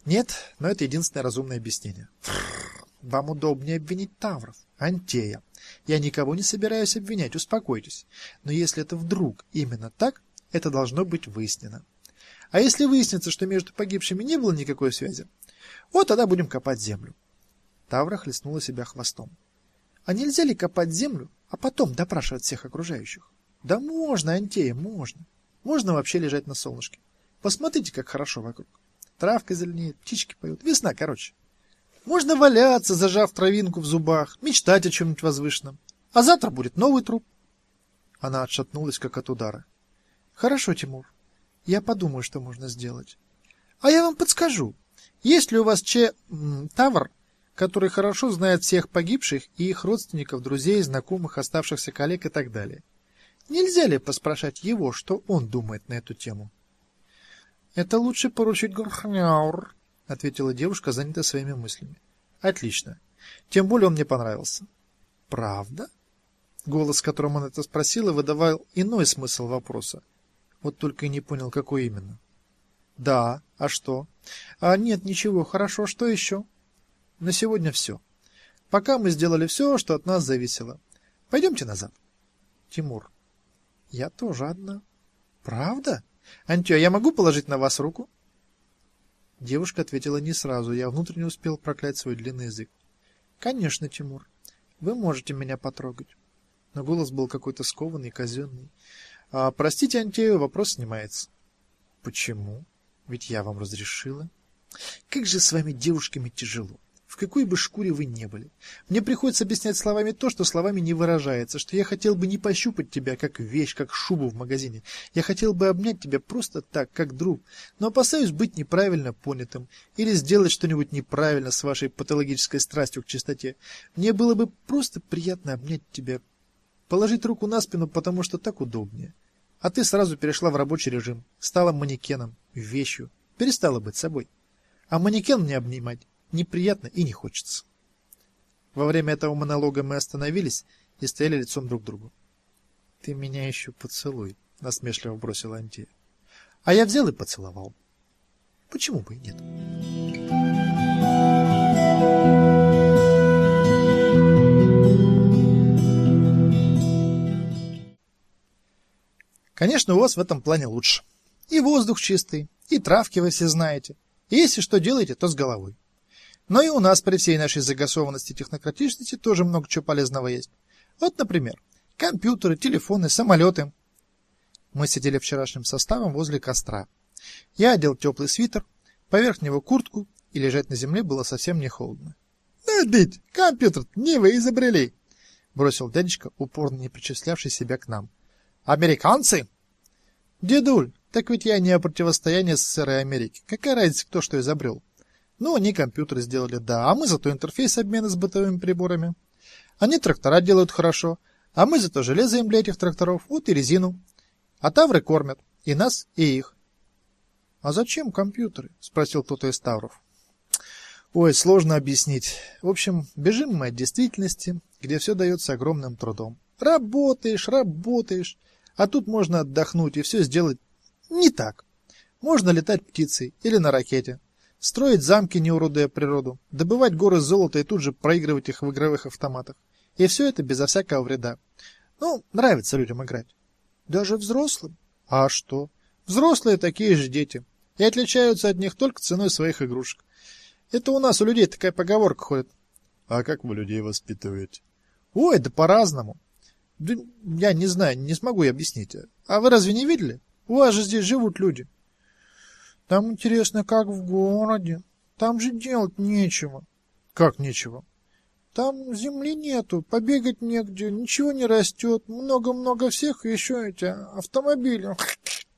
Нет, но это единственное разумное объяснение. Вам удобнее обвинить Тавров, Антея. Я никого не собираюсь обвинять, успокойтесь. Но если это вдруг именно так, это должно быть выяснено. А если выяснится, что между погибшими не было никакой связи, вот тогда будем копать землю. Тавра хлестнула себя хвостом. А нельзя ли копать землю, а потом допрашивать всех окружающих? Да можно, Антея, можно. Можно вообще лежать на солнышке. Посмотрите, как хорошо вокруг. Травка зеленеет, птички поют. Весна, короче. Можно валяться, зажав травинку в зубах, мечтать о чем-нибудь возвышенном. А завтра будет новый труп. Она отшатнулась, как от удара. Хорошо, Тимур. Я подумаю, что можно сделать. А я вам подскажу. Есть ли у вас че... Тавр, который хорошо знает всех погибших и их родственников, друзей, знакомых, оставшихся коллег и так далее? Нельзя ли поспрашать его, что он думает на эту тему? Это лучше поручить Горхняур, ответила девушка, занятая своими мыслями. Отлично. Тем более он мне понравился. Правда? Голос, которым он это спросила, выдавал иной смысл вопроса. Вот только и не понял, какой именно. Да, а что? А нет, ничего, хорошо, что еще? На сегодня все. Пока мы сделали все, что от нас зависело. Пойдемте назад. Тимур. Я тоже одна. Правда? Антё, я могу положить на вас руку? Девушка ответила не сразу. Я внутренне успел проклять свой длинный язык. Конечно, Тимур. Вы можете меня потрогать. Но голос был какой-то скованный, казенный. А, простите, Антею, вопрос снимается. Почему? Ведь я вам разрешила. Как же с вами девушками тяжело в какой бы шкуре вы не были. Мне приходится объяснять словами то, что словами не выражается, что я хотел бы не пощупать тебя, как вещь, как шубу в магазине. Я хотел бы обнять тебя просто так, как друг, но опасаюсь быть неправильно понятым или сделать что-нибудь неправильно с вашей патологической страстью к чистоте. Мне было бы просто приятно обнять тебя, положить руку на спину, потому что так удобнее. А ты сразу перешла в рабочий режим, стала манекеном, вещью, перестала быть собой. А манекен мне обнимать неприятно и не хочется. Во время этого монолога мы остановились и стояли лицом друг к другу. Ты меня еще поцелуй, насмешливо бросила Антия. А я взял и поцеловал. Почему бы и нет? Конечно, у вас в этом плане лучше. И воздух чистый, и травки вы все знаете. И если что делаете, то с головой. Но и у нас при всей нашей загасованности технократичности тоже много чего полезного есть. Вот, например, компьютеры, телефоны, самолеты. Мы сидели вчерашним составом возле костра. Я одел теплый свитер, поверх него куртку, и лежать на земле было совсем не холодно. "Ну, ведь компьютер не вы изобрели", бросил дядечка, упорно не причислявший себя к нам. "Американцы?" "Дедуль, так ведь я не о противостоянии СССР и Америки. Какая разница, кто что изобрел? Ну, они компьютеры сделали, да, а мы зато интерфейс обмена с бытовыми приборами. Они трактора делают хорошо, а мы зато железо им для этих тракторов, вот и резину. А тавры кормят и нас, и их. А зачем компьютеры? спросил кто-то из тавров. Ой, сложно объяснить. В общем, бежим мы от действительности, где все дается огромным трудом. Работаешь, работаешь, а тут можно отдохнуть и все сделать не так. Можно летать птицей или на ракете, Строить замки, не уродуя природу, добывать горы золота и тут же проигрывать их в игровых автоматах. И все это безо всякого вреда. Ну, нравится людям играть. Даже взрослым. А что? Взрослые такие же дети. И отличаются от них только ценой своих игрушек. Это у нас у людей такая поговорка ходит. А как вы людей воспитываете? Ой, да по-разному. Да я не знаю, не смогу я объяснить. А вы разве не видели? У вас же здесь живут люди. Там интересно, как в городе. Там же делать нечего. Как нечего? Там земли нету, побегать негде, ничего не растет, много-много всех, и еще эти автомобили.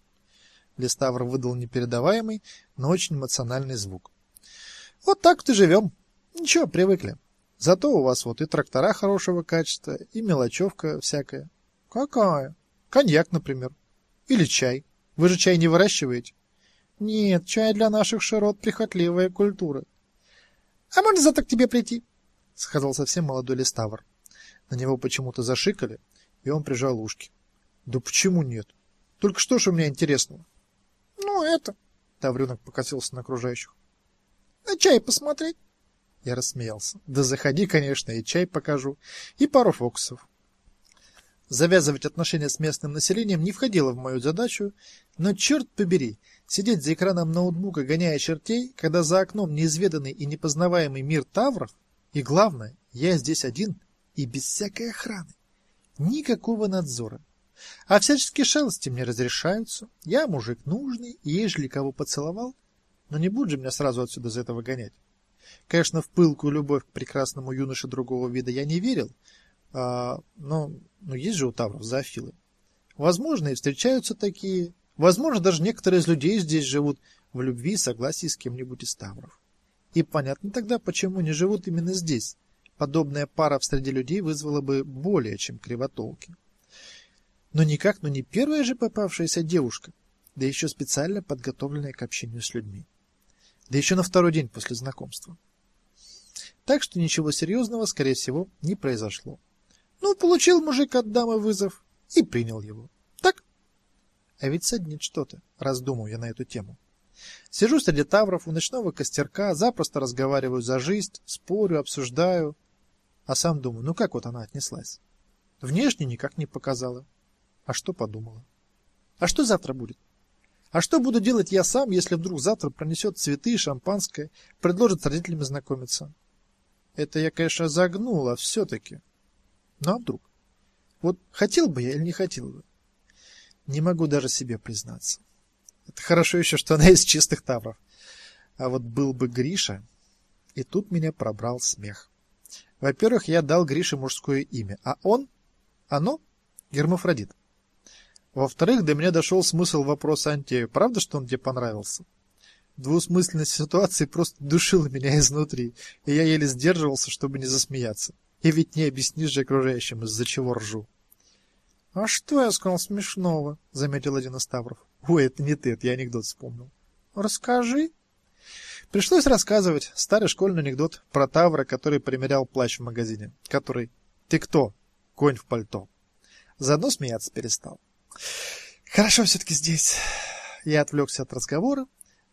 Листавр выдал непередаваемый, но очень эмоциональный звук. Вот так-то живем. Ничего, привыкли. Зато у вас вот и трактора хорошего качества, и мелочевка всякая. Какая? Коньяк, например. Или чай. Вы же чай не выращиваете? Нет, чай для наших широт прихотливая культура. А можно завтра к тебе прийти? сказал совсем молодой листавр. На него почему-то зашикали, и он прижал ушки. Да почему нет? Только что ж у меня интересного? Ну, это, Таврюнок покосился на окружающих. На чай посмотреть? Я рассмеялся. Да заходи, конечно, и чай покажу, и пару фокусов. Завязывать отношения с местным населением не входило в мою задачу, но черт побери, сидеть за экраном ноутбука, гоняя чертей, когда за окном неизведанный и непознаваемый мир тавров, и главное, я здесь один и без всякой охраны. Никакого надзора. А всяческие шалости мне разрешаются. Я мужик нужный, и ежели кого поцеловал, но не будь же меня сразу отсюда за этого гонять. Конечно, в пылкую любовь к прекрасному юноше другого вида я не верил, а, но, но есть же у тавров зоофилы. Возможно, и встречаются такие. Возможно, даже некоторые из людей здесь живут. в любви и согласии с кем-нибудь из тавров. И понятно тогда, почему не живут именно здесь. Подобная пара в среде людей вызвала бы более чем кривотолки. Но никак, но не первая же попавшаяся девушка, да еще специально подготовленная к общению с людьми. Да еще на второй день после знакомства. Так что ничего серьезного, скорее всего, не произошло. Ну, получил мужик от дамы вызов и принял его. А ведь саднит что-то, раздумываю я на эту тему. Сижу среди тавров у ночного костерка, запросто разговариваю за жизнь, спорю, обсуждаю, а сам думаю, ну как вот она отнеслась? Внешне никак не показала. А что подумала? А что завтра будет? А что буду делать я сам, если вдруг завтра пронесет цветы и шампанское, предложит с родителями знакомиться? Это я, конечно, загнула, все-таки. Ну а вдруг? Вот хотел бы я или не хотел бы? Не могу даже себе признаться. Это хорошо еще, что она из чистых тавров. А вот был бы Гриша, и тут меня пробрал смех. Во-первых, я дал Грише мужское имя, а он, оно, гермафродит. Во-вторых, до меня дошел смысл вопроса Антею. Правда, что он тебе понравился? Двусмысленность ситуации просто душила меня изнутри, и я еле сдерживался, чтобы не засмеяться. И ведь не объяснишь же окружающим, из-за чего ржу. — А что я сказал смешного? — заметил один из Ставров. — Ой, это не ты, это я анекдот вспомнил. — Расскажи. Пришлось рассказывать старый школьный анекдот про Тавра, который примерял плащ в магазине. Который «Ты кто?» «Конь в пальто». Заодно смеяться перестал. Хорошо все-таки здесь. Я отвлекся от разговора,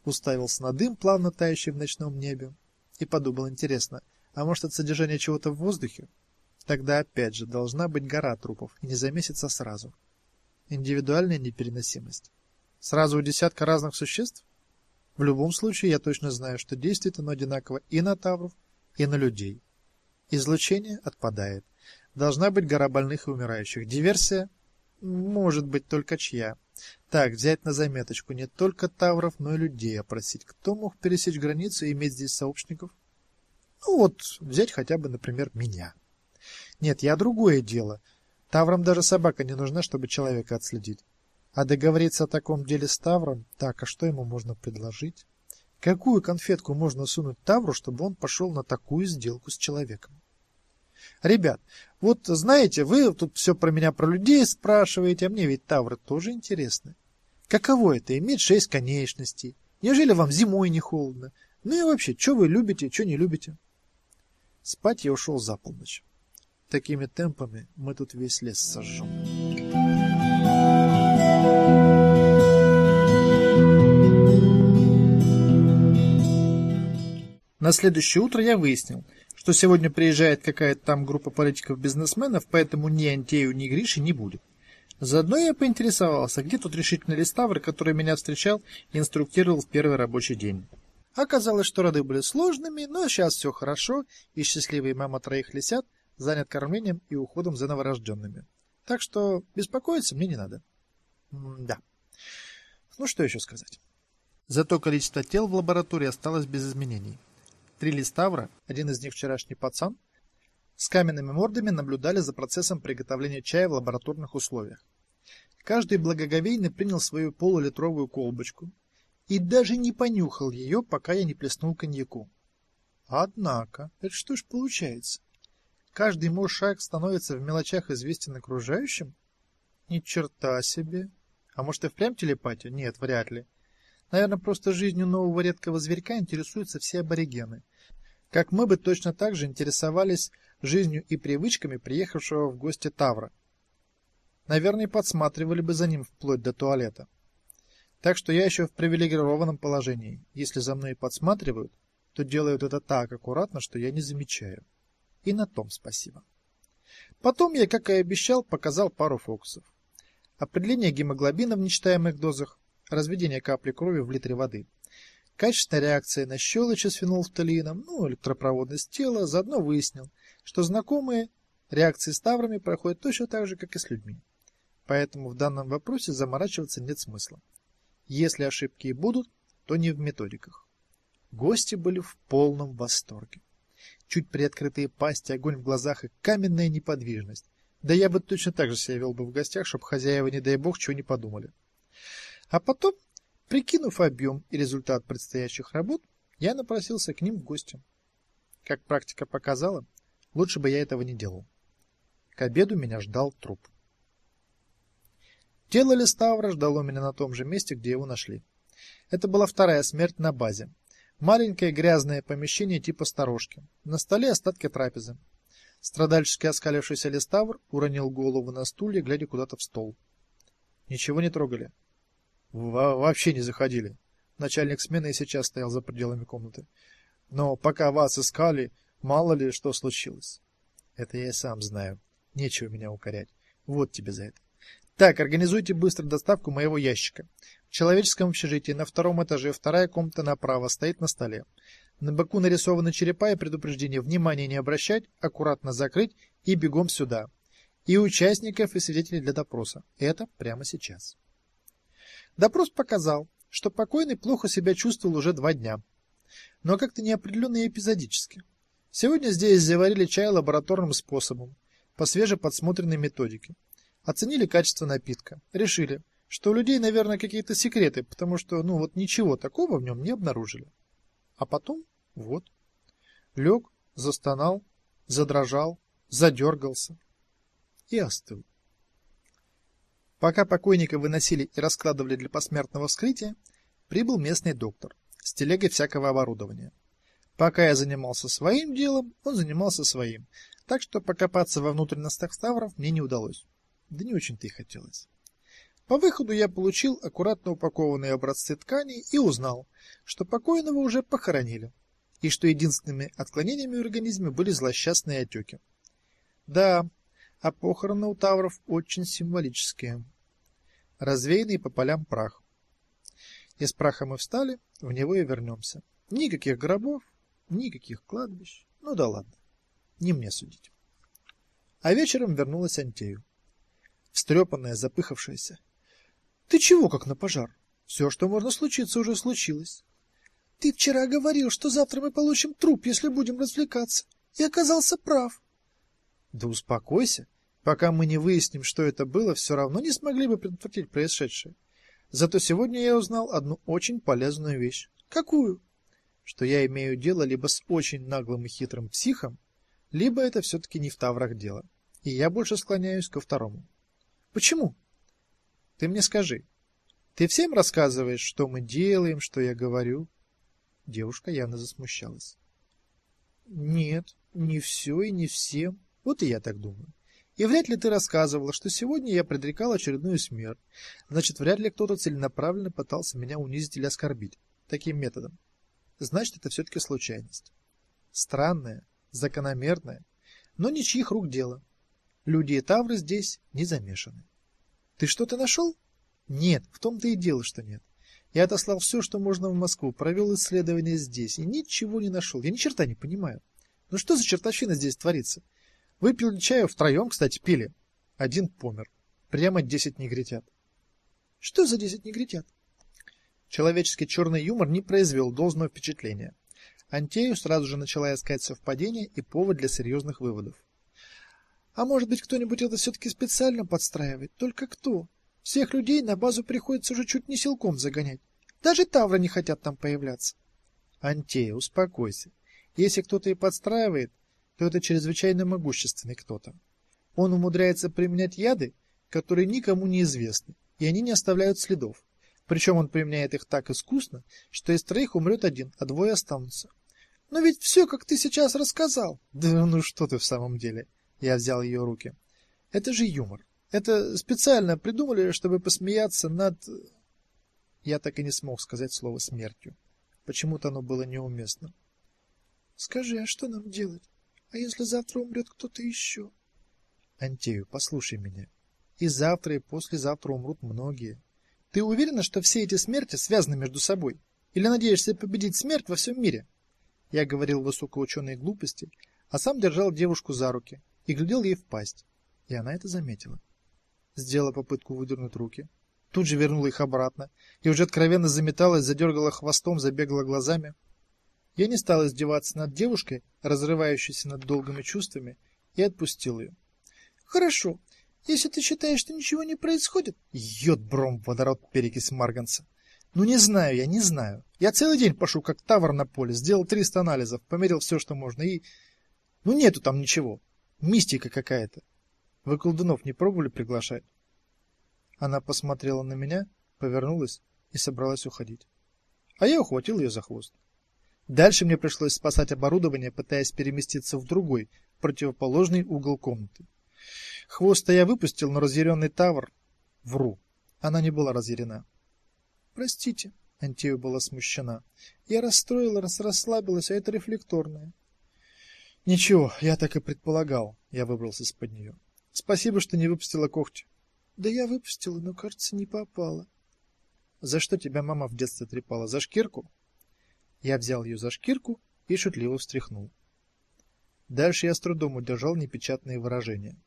уставился на дым, плавно тающий в ночном небе, и подумал, интересно, а может от содержания чего-то в воздухе? Тогда опять же должна быть гора трупов, и не за месяц, а сразу. Индивидуальная непереносимость. Сразу у десятка разных существ? В любом случае, я точно знаю, что действует оно одинаково и на тавров, и на людей. Излучение отпадает. Должна быть гора больных и умирающих. Диверсия может быть только чья. Так, взять на заметочку не только тавров, но и людей опросить. Кто мог пересечь границу и иметь здесь сообщников? Ну вот, взять хотя бы, например, меня. Нет, я другое дело. Таврам даже собака не нужна, чтобы человека отследить. А договориться о таком деле с Тавром, так, а что ему можно предложить? Какую конфетку можно сунуть Тавру, чтобы он пошел на такую сделку с человеком? Ребят, вот знаете, вы тут все про меня, про людей спрашиваете, а мне ведь Тавры тоже интересны. Каково это, иметь шесть конечностей? Неужели вам зимой не холодно? Ну и вообще, что вы любите, что не любите? Спать я ушел за полночь. Такими темпами мы тут весь лес сожжем. На следующее утро я выяснил, что сегодня приезжает какая-то там группа политиков-бизнесменов, поэтому ни Антею, ни Гриши не будет. Заодно я поинтересовался, где тот решительный листавр, который меня встречал и инструктировал в первый рабочий день. Оказалось, что роды были сложными, но сейчас все хорошо, и счастливый мама троих лисят занят кормлением и уходом за новорожденными. Так что беспокоиться мне не надо. М да. Ну что еще сказать? Зато количество тел в лаборатории осталось без изменений. Три листавра, один из них вчерашний пацан, с каменными мордами наблюдали за процессом приготовления чая в лабораторных условиях. Каждый благоговейно принял свою полулитровую колбочку и даже не понюхал ее, пока я не плеснул коньяку. Однако, это что ж получается? Каждый мой шаг становится в мелочах известен окружающим? Ни черта себе. А может и впрямь телепатия? Нет, вряд ли. Наверное, просто жизнью нового редкого зверька интересуются все аборигены. Как мы бы точно так же интересовались жизнью и привычками приехавшего в гости Тавра. Наверное, подсматривали бы за ним вплоть до туалета. Так что я еще в привилегированном положении. Если за мной подсматривают, то делают это так аккуратно, что я не замечаю. И на том спасибо. Потом я, как и обещал, показал пару фокусов. Определение гемоглобина в нечитаемых дозах, разведение капли крови в литре воды, качественная реакция на щелочи с фенолфталином, ну, электропроводность тела, заодно выяснил, что знакомые реакции с таврами проходят точно так же, как и с людьми. Поэтому в данном вопросе заморачиваться нет смысла. Если ошибки и будут, то не в методиках. Гости были в полном восторге. Чуть приоткрытые пасти, огонь в глазах и каменная неподвижность. Да я бы точно так же себя вел бы в гостях, чтобы хозяева, не дай бог, чего не подумали. А потом Прикинув объем и результат предстоящих работ, я напросился к ним в гости. Как практика показала, лучше бы я этого не делал. К обеду меня ждал труп. Тело Листавра ждало меня на том же месте, где его нашли. Это была вторая смерть на базе. Маленькое грязное помещение типа сторожки. На столе остатки трапезы. Страдальчески оскалившийся Листавр уронил голову на стуле, глядя куда-то в стол. Ничего не трогали. Во вообще не заходили. Начальник смены и сейчас стоял за пределами комнаты. Но пока вас искали, мало ли что случилось. Это я и сам знаю. Нечего меня укорять. Вот тебе за это. Так, организуйте быстро доставку моего ящика. В человеческом общежитии на втором этаже вторая комната направо стоит на столе. На боку нарисованы черепа и предупреждение внимания не обращать, аккуратно закрыть и бегом сюда. И участников, и свидетелей для допроса. Это прямо сейчас. Допрос показал, что покойный плохо себя чувствовал уже два дня. Но как-то неопределенно и эпизодически. Сегодня здесь заварили чай лабораторным способом, по свежеподсмотренной методике. Оценили качество напитка, решили, что у людей, наверное, какие-то секреты, потому что, ну вот ничего такого в нем не обнаружили. А потом, вот, лег, застонал, задрожал, задергался и остыл. Пока покойника выносили и раскладывали для посмертного вскрытия, прибыл местный доктор с телегой всякого оборудования. Пока я занимался своим делом, он занимался своим, так что покопаться во внутренностях ставров мне не удалось. Да не очень-то и хотелось. По выходу я получил аккуратно упакованные образцы тканей и узнал, что покойного уже похоронили, и что единственными отклонениями в организме были злосчастные отеки. Да, а похороны у тавров очень символические. Развеянный по полям прах. Из праха мы встали, в него и вернемся. Никаких гробов, никаких кладбищ. Ну да ладно, не мне судить. А вечером вернулась Антею. Встрепанная, запыхавшаяся. Ты чего, как на пожар? Все, что можно случиться, уже случилось. Ты вчера говорил, что завтра мы получим труп, если будем развлекаться, и оказался прав. Да успокойся. Пока мы не выясним, что это было, все равно не смогли бы предотвратить происшедшее. Зато сегодня я узнал одну очень полезную вещь. Какую? Что я имею дело либо с очень наглым и хитрым психом, либо это все-таки не в таврах дело. И я больше склоняюсь ко второму. Почему? Ты мне скажи. Ты всем рассказываешь, что мы делаем, что я говорю? Девушка явно засмущалась. Нет, не все и не всем. Вот и я так думаю. И вряд ли ты рассказывала, что сегодня я предрекал очередную смерть. Значит, вряд ли кто-то целенаправленно пытался меня унизить или оскорбить таким методом. Значит, это все-таки случайность. Странная, закономерная, но ничьих рук дело. Люди и тавры здесь не замешаны. Ты что-то нашел? Нет, в том-то и дело, что нет. Я отослал все, что можно в Москву, провел исследования здесь и ничего не нашел. Я ни черта не понимаю. Ну что за чертовщина здесь творится? Выпили чаю втроем, кстати, пили. Один помер. Прямо десять негритят. Что за десять негритят? Человеческий черный юмор не произвел должного впечатления. Антею сразу же начала искать совпадения и повод для серьезных выводов. А может быть, кто-нибудь это все-таки специально подстраивает? Только кто? Всех людей на базу приходится уже чуть не силком загонять. Даже тавры не хотят там появляться. Антея, успокойся. Если кто-то и подстраивает, то это чрезвычайно могущественный кто-то. Он умудряется применять яды, которые никому не известны, и они не оставляют следов. Причем он применяет их так искусно, что из троих умрет один, а двое останутся. Но ведь все, как ты сейчас рассказал. Да ну что ты в самом деле? Я взял ее руки. Это же юмор. Это специально придумали, чтобы посмеяться над Я так и не смог сказать слово смертью. Почему-то оно было неуместно. Скажи, а что нам делать? А если завтра умрет кто-то еще? Антею, послушай меня. И завтра, и послезавтра умрут многие. Ты уверена, что все эти смерти связаны между собой? Или надеешься победить смерть во всем мире? Я говорил высокоученые глупости, а сам держал девушку за руки и глядел ей в пасть. И она это заметила. Сделала попытку выдернуть руки, тут же вернула их обратно и уже откровенно заметалась, задергала хвостом, забегала глазами. Я не стал издеваться над девушкой, разрывающейся над долгими чувствами, и отпустил ее. Хорошо. Если ты считаешь, что ничего не происходит, йод бром водород перекись марганца. Ну не знаю я, не знаю. Я целый день пошу как тавр на поле, сделал 300 анализов, померил все, что можно, и... Ну нету там ничего. Мистика какая-то. Вы колдунов не пробовали приглашать? Она посмотрела на меня, повернулась и собралась уходить. А я ухватил ее за хвост. Дальше мне пришлось спасать оборудование, пытаясь переместиться в другой, противоположный угол комнаты. Хвост я выпустил, но разъяренный тавр... Вру. Она не была разъярена. Простите, Антея была смущена. Я расстроила, рас расслабилась, а это рефлекторное. Ничего, я так и предполагал. Я выбрался из-под нее. Спасибо, что не выпустила когти. Да я выпустила, но, кажется, не попала. За что тебя мама в детстве трепала? За шкирку? Я взял ее за шкирку и шутливо встряхнул. Дальше я с трудом удержал непечатные выражения.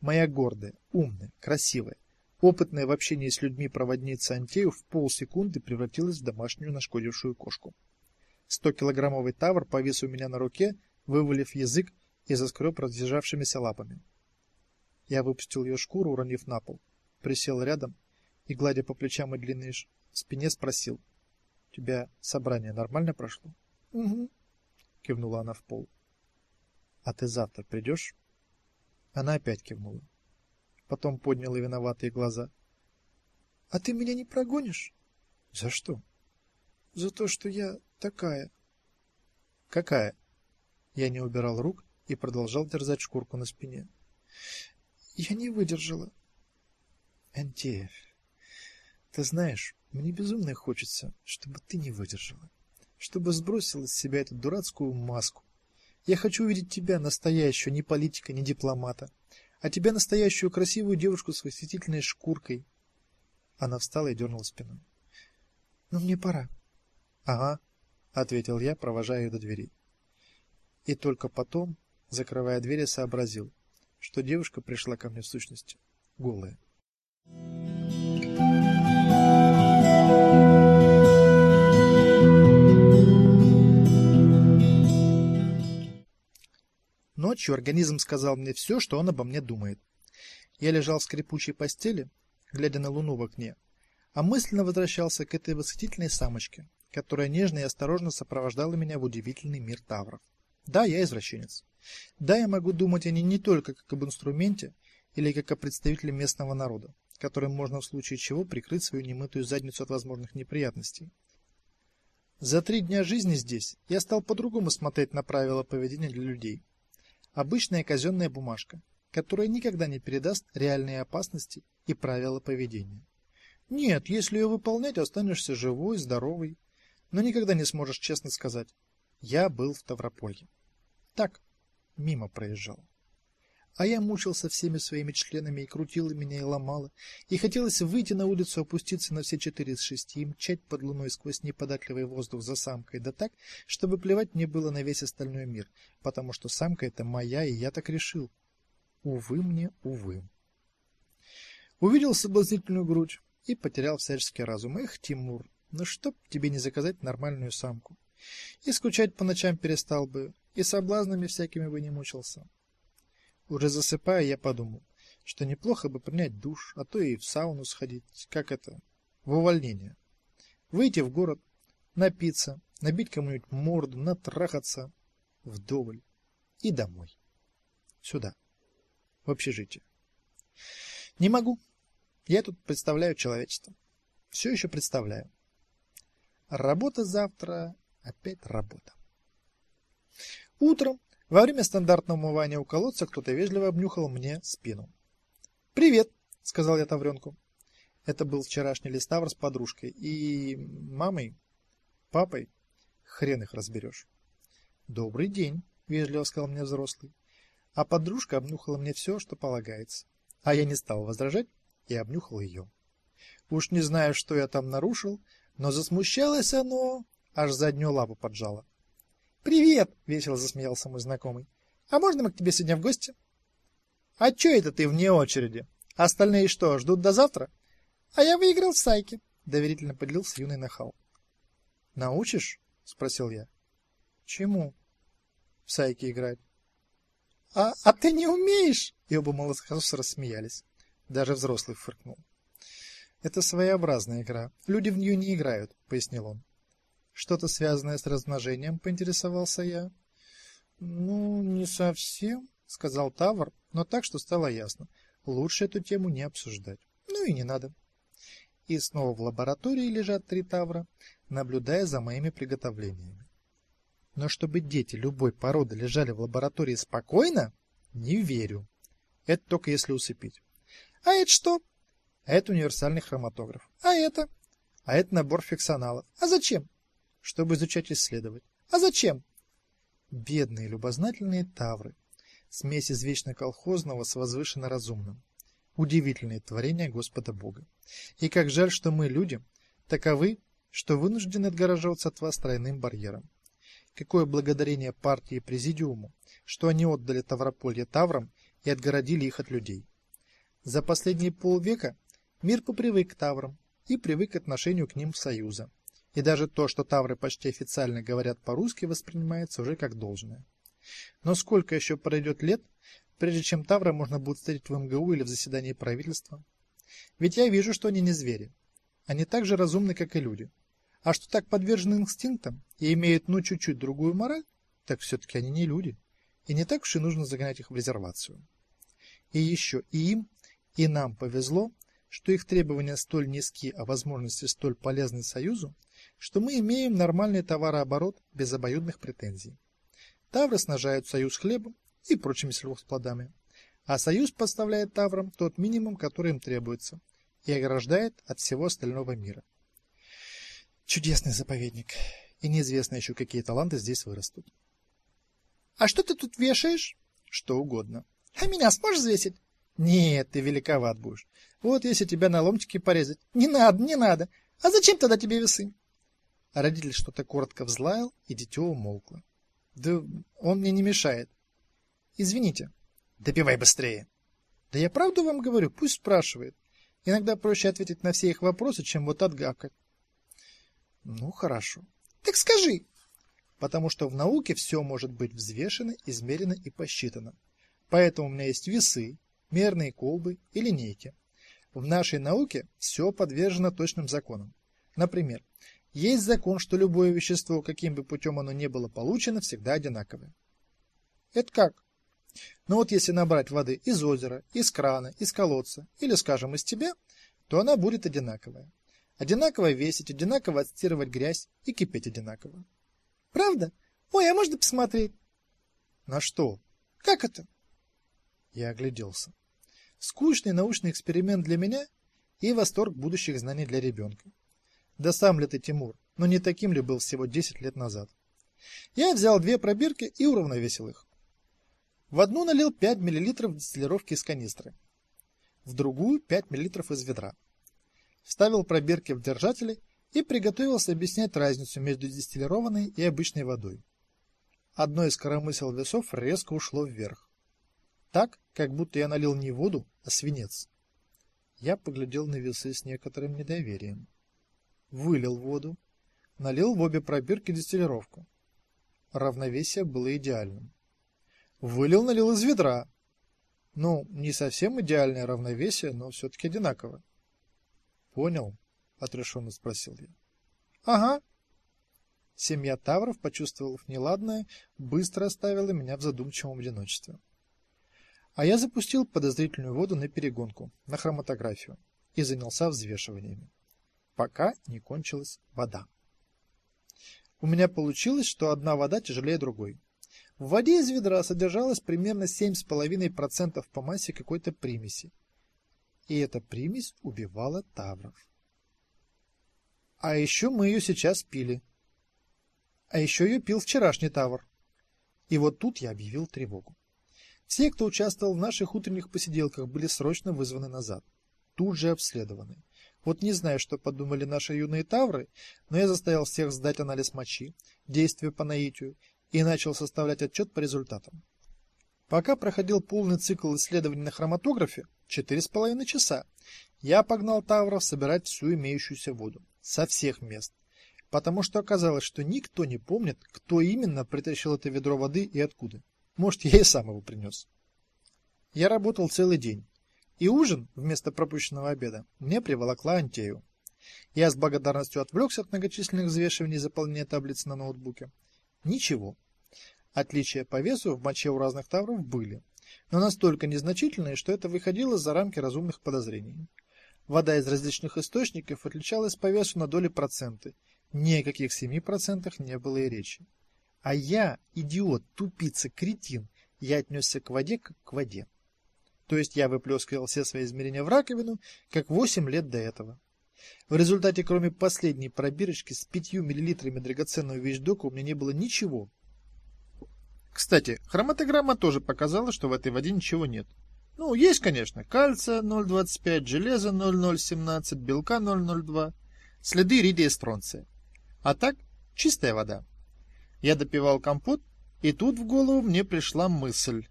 Моя гордая, умная, красивая, опытная в общении с людьми проводница Антею в полсекунды превратилась в домашнюю нашкодившую кошку. Стокилограммовый тавр повис у меня на руке, вывалив язык и заскреб разъезжавшимися лапами. Я выпустил ее шкуру, уронив на пол, присел рядом и, гладя по плечам и длинной спине, спросил. — тебя собрание нормально прошло? — Угу, — кивнула она в пол. — А ты завтра придешь? Она опять кивнула. Потом подняла виноватые глаза. — А ты меня не прогонишь? — За что? — За то, что я такая. — Какая? Я не убирал рук и продолжал держать шкурку на спине. — Я не выдержала. — Антеев, ты знаешь, мне безумно хочется, чтобы ты не выдержала, чтобы сбросила с себя эту дурацкую маску. Я хочу увидеть тебя настоящую, не политика, не дипломата, а тебя настоящую красивую девушку с восхитительной шкуркой. Она встала и дернула спиной. Ну мне пора. Ага, ответил я, провожая ее до двери. И только потом, закрывая дверь, сообразил, что девушка пришла ко мне в сущности голая. Ночью организм сказал мне все, что он обо мне думает. Я лежал в скрипучей постели, глядя на луну в окне, а мысленно возвращался к этой восхитительной самочке, которая нежно и осторожно сопровождала меня в удивительный мир тавров. Да, я извращенец. Да, я могу думать о ней не только как об инструменте или как о представителе местного народа, которым можно в случае чего прикрыть свою немытую задницу от возможных неприятностей. За три дня жизни здесь я стал по-другому смотреть на правила поведения для людей. Обычная казенная бумажка, которая никогда не передаст реальные опасности и правила поведения. Нет, если ее выполнять, останешься живой, здоровый, но никогда не сможешь честно сказать: "Я был в Таврополье". Так, мимо проезжал. А я мучился всеми своими членами и крутило меня и ломало, и хотелось выйти на улицу, опуститься на все четыре из шести и мчать под луной сквозь неподатливый воздух за самкой, да так, чтобы плевать мне было на весь остальной мир, потому что самка это моя, и я так решил. Увы мне, увы. Увидел соблазнительную грудь и потерял всяческий разум. Эх, Тимур, ну чтоб тебе не заказать нормальную самку. И скучать по ночам перестал бы, и соблазнами всякими бы не мучился. Уже засыпая, я подумал, что неплохо бы принять душ, а то и в сауну сходить, как это, в увольнение. Выйти в город, напиться, набить кому-нибудь морду, натрахаться вдоволь и домой. Сюда, в общежитие. Не могу. Я тут представляю человечество. Все еще представляю. Работа завтра, опять работа. Утром во время стандартного умывания у колодца кто-то вежливо обнюхал мне спину. "Привет", сказал я Тавренку. Это был вчерашний Листавр с подружкой и мамой, папой, хрен их разберешь. "Добрый день", вежливо сказал мне взрослый. А подружка обнюхала мне все, что полагается. А я не стал возражать и обнюхал ее. Уж не знаю, что я там нарушил, но засмущалось оно, аж заднюю лапу поджало. «Привет!» — весело засмеялся мой знакомый. «А можно мы к тебе сегодня в гости?» «А чё это ты вне очереди? Остальные что, ждут до завтра?» «А я выиграл в сайке», — доверительно поделился юный нахал. «Научишь?» — спросил я. «Чему?» «В сайке играть». «А, а ты не умеешь?» И оба молодцов рассмеялись. Даже взрослый фыркнул. Это своеобразная игра. Люди в нее не играют, пояснил он. Что-то связанное с размножением, поинтересовался я. Ну, не совсем, сказал Тавр, но так, что стало ясно. Лучше эту тему не обсуждать. Ну и не надо. И снова в лаборатории лежат три Тавра, наблюдая за моими приготовлениями. Но чтобы дети любой породы лежали в лаборатории спокойно, не верю. Это только если усыпить. А это что? А это универсальный хроматограф. А это? А это набор фиксоналов. А зачем? Чтобы изучать и исследовать. А зачем? Бедные любознательные тавры. Смесь извечно колхозного с возвышенно разумным. Удивительные творения Господа Бога. И как жаль, что мы, люди, таковы, что вынуждены отгораживаться от вас тройным барьером. Какое благодарение партии и президиуму, что они отдали Таврополье таврам и отгородили их от людей. За последние полвека мир попривык к таврам и привык к отношению к ним союза. И даже то, что тавры почти официально говорят по-русски, воспринимается уже как должное. Но сколько еще пройдет лет, прежде чем тавра можно будет встретить в МГУ или в заседании правительства? Ведь я вижу, что они не звери. Они так же разумны, как и люди. А что так подвержены инстинктам и имеют ну чуть-чуть другую мораль, так все-таки они не люди. И не так уж и нужно загнать их в резервацию. И еще и им, и нам повезло, что их требования столь низки, а возможности столь полезны Союзу, что мы имеем нормальный товарооборот без обоюдных претензий. Тавры снажают Союз хлебом и прочими сельхозплодами, а Союз поставляет Таврам тот минимум, который им требуется, и ограждает от всего остального мира. Чудесный заповедник, и неизвестно еще, какие таланты здесь вырастут. А что ты тут вешаешь? Что угодно. А меня сможешь взвесить? Нет, ты великоват будешь. Вот если тебя на ломтики порезать. Не надо, не надо. А зачем тогда тебе весы? А родитель что-то коротко взлаял, и дитё умолкло. Да он мне не мешает. Извините. Допивай быстрее. Да я правду вам говорю, пусть спрашивает. Иногда проще ответить на все их вопросы, чем вот отгавкать. Ну, хорошо. Так скажи, потому что в науке все может быть взвешено, измерено и посчитано. Поэтому у меня есть весы, мерные колбы и линейки. В нашей науке все подвержено точным законам. Например, есть закон, что любое вещество, каким бы путем оно ни было получено, всегда одинаковое. Это как? Ну вот если набрать воды из озера, из крана, из колодца или, скажем, из тебя, то она будет одинаковая. Одинаково весить, одинаково отстирывать грязь и кипеть одинаково. Правда? Ой, а можно посмотреть? На что? Как это? Я огляделся. Скучный научный эксперимент для меня и восторг будущих знаний для ребенка. Да сам ли ты, Тимур, но не таким ли был всего 10 лет назад? Я взял две пробирки и уравновесил их. В одну налил 5 мл дистиллировки из канистры, в другую 5 мл из ведра. Вставил пробирки в держатели и приготовился объяснять разницу между дистиллированной и обычной водой. Одно из коромысел весов резко ушло вверх. Так, как будто я налил не воду, а свинец. Я поглядел на весы с некоторым недоверием. Вылил воду, налил в обе пробирки дистиллировку. Равновесие было идеальным. Вылил, налил из ведра. Ну, не совсем идеальное равновесие, но все-таки одинаково. Понял, отрешенно спросил я. Ага. Семья Тавров, почувствовав неладное, быстро оставила меня в задумчивом одиночестве. А я запустил подозрительную воду на перегонку, на хроматографию и занялся взвешиваниями, пока не кончилась вода. У меня получилось, что одна вода тяжелее другой. В воде из ведра содержалось примерно 7,5% по массе какой-то примеси. И эта примесь убивала тавров. А еще мы ее сейчас пили. А еще ее пил вчерашний тавр. И вот тут я объявил тревогу. Все, кто участвовал в наших утренних посиделках, были срочно вызваны назад. Тут же обследованы. Вот не знаю, что подумали наши юные тавры, но я заставил всех сдать анализ мочи, действия по наитию и начал составлять отчет по результатам. Пока проходил полный цикл исследований на хроматографе, четыре с половиной часа, я погнал тавров собирать всю имеющуюся воду со всех мест, потому что оказалось, что никто не помнит, кто именно притащил это ведро воды и откуда. Может, я и сам его принес. Я работал целый день. И ужин вместо пропущенного обеда мне приволокла Антею. Я с благодарностью отвлекся от многочисленных взвешиваний и заполнения таблиц на ноутбуке. Ничего. Отличия по весу в моче у разных тавров были, но настолько незначительные, что это выходило за рамки разумных подозрений. Вода из различных источников отличалась по весу на доли проценты. Ни о каких семи процентах не было и речи. А я, идиот, тупица, кретин, я отнесся к воде как к воде. То есть я выплескивал все свои измерения в раковину, как восемь лет до этого. В результате, кроме последней пробирочки с пятью миллилитрами драгоценного вещдока, у меня не было ничего. Кстати, хроматограмма тоже показала, что в этой воде ничего нет. Ну, есть, конечно, кальция 0,25, железа 0,017, белка 0,02, следы иридия стронция. А так, чистая вода. Я допивал компот, и тут в голову мне пришла мысль.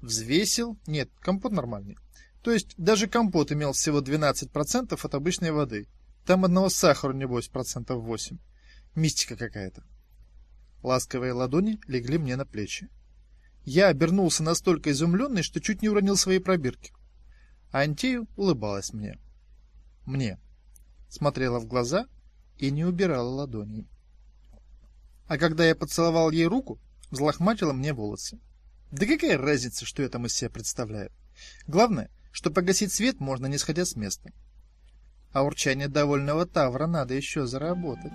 Взвесил. Нет, компот нормальный. То есть даже компот имел всего 12% от обычной воды. Там одного сахара, небось, процентов 8. Мистика какая-то. Ласковые ладони легли мне на плечи. Я обернулся настолько изумленный, что чуть не уронил свои пробирки. А Антею улыбалась мне. Мне. Смотрела в глаза и не убирала ладоней. А когда я поцеловал ей руку, взлохматила мне волосы. Да какая разница, что я там из себя представляю? Главное, что погасить свет можно не сходя с места. А урчание довольного тавра надо еще заработать.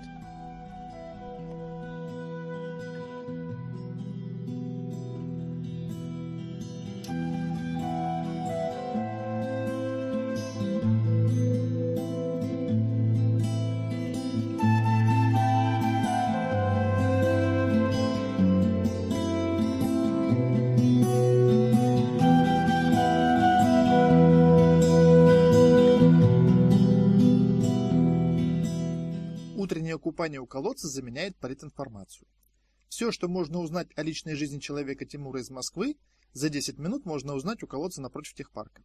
Колодца заменяет политинформацию. Все, что можно узнать о личной жизни человека Тимура из Москвы, за 10 минут можно узнать у колодца напротив техпарка.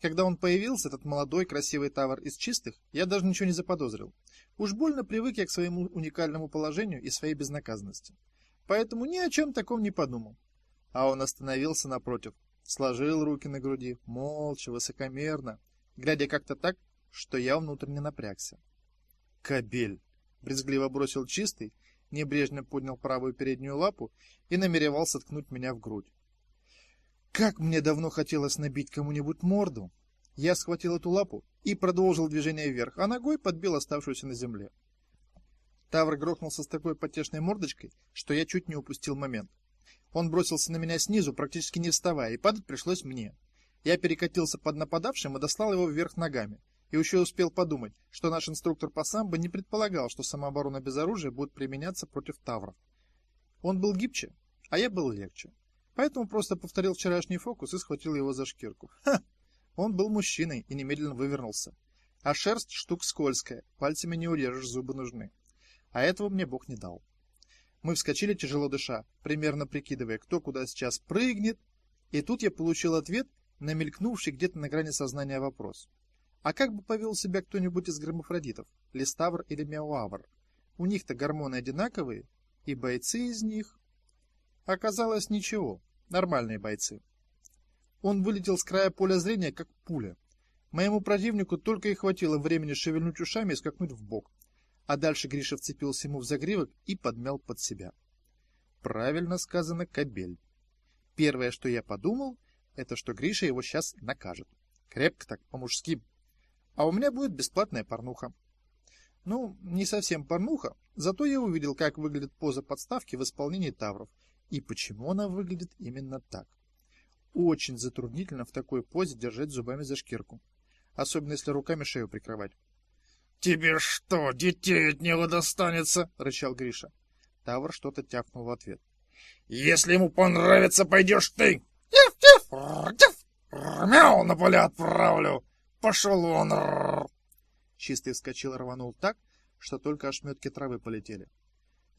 Когда он появился, этот молодой красивый тавр из чистых, я даже ничего не заподозрил. Уж больно привык я к своему уникальному положению и своей безнаказанности. Поэтому ни о чем таком не подумал. А он остановился напротив, сложил руки на груди, молча, высокомерно, глядя как-то так, что я внутренне напрягся. Кабель брезгливо бросил чистый, небрежно поднял правую переднюю лапу и намеревался ткнуть меня в грудь. Как мне давно хотелось набить кому-нибудь морду. Я схватил эту лапу и продолжил движение вверх, а ногой подбил оставшуюся на земле. Тавр грохнулся с такой потешной мордочкой, что я чуть не упустил момент. Он бросился на меня снизу, практически не вставая, и падать пришлось мне. Я перекатился под нападавшим и дослал его вверх ногами и еще успел подумать, что наш инструктор по самбо не предполагал, что самооборона без оружия будет применяться против тавров. Он был гибче, а я был легче. Поэтому просто повторил вчерашний фокус и схватил его за шкирку. Ха! Он был мужчиной и немедленно вывернулся. А шерсть штук скользкая, пальцами не урежешь, зубы нужны. А этого мне Бог не дал. Мы вскочили тяжело дыша, примерно прикидывая, кто куда сейчас прыгнет, и тут я получил ответ на мелькнувший где-то на грани сознания вопрос. А как бы повел себя кто-нибудь из гермафродитов, листавр или миоавр? У них-то гормоны одинаковые, и бойцы из них... Оказалось, ничего, нормальные бойцы. Он вылетел с края поля зрения, как пуля. Моему противнику только и хватило времени шевельнуть ушами и скакнуть в бок. А дальше Гриша вцепился ему в загривок и подмял под себя. Правильно сказано, кобель. Первое, что я подумал, это что Гриша его сейчас накажет. Крепко так, по-мужски, а у меня будет бесплатная порнуха. Ну, не совсем порнуха, зато я увидел, как выглядит поза подставки в исполнении тавров и почему она выглядит именно так. Очень затруднительно в такой позе держать зубами за шкирку, особенно если руками шею прикрывать. «Тебе что, детей от него достанется?» — рычал Гриша. Тавр что-то тяпнул в ответ. «Если ему понравится, пойдешь ты!» «Тиф-тиф! Тиф! Мяу на поле отправлю!» Пошел он! Чистый вскочил и рванул так, что только ошметки травы полетели.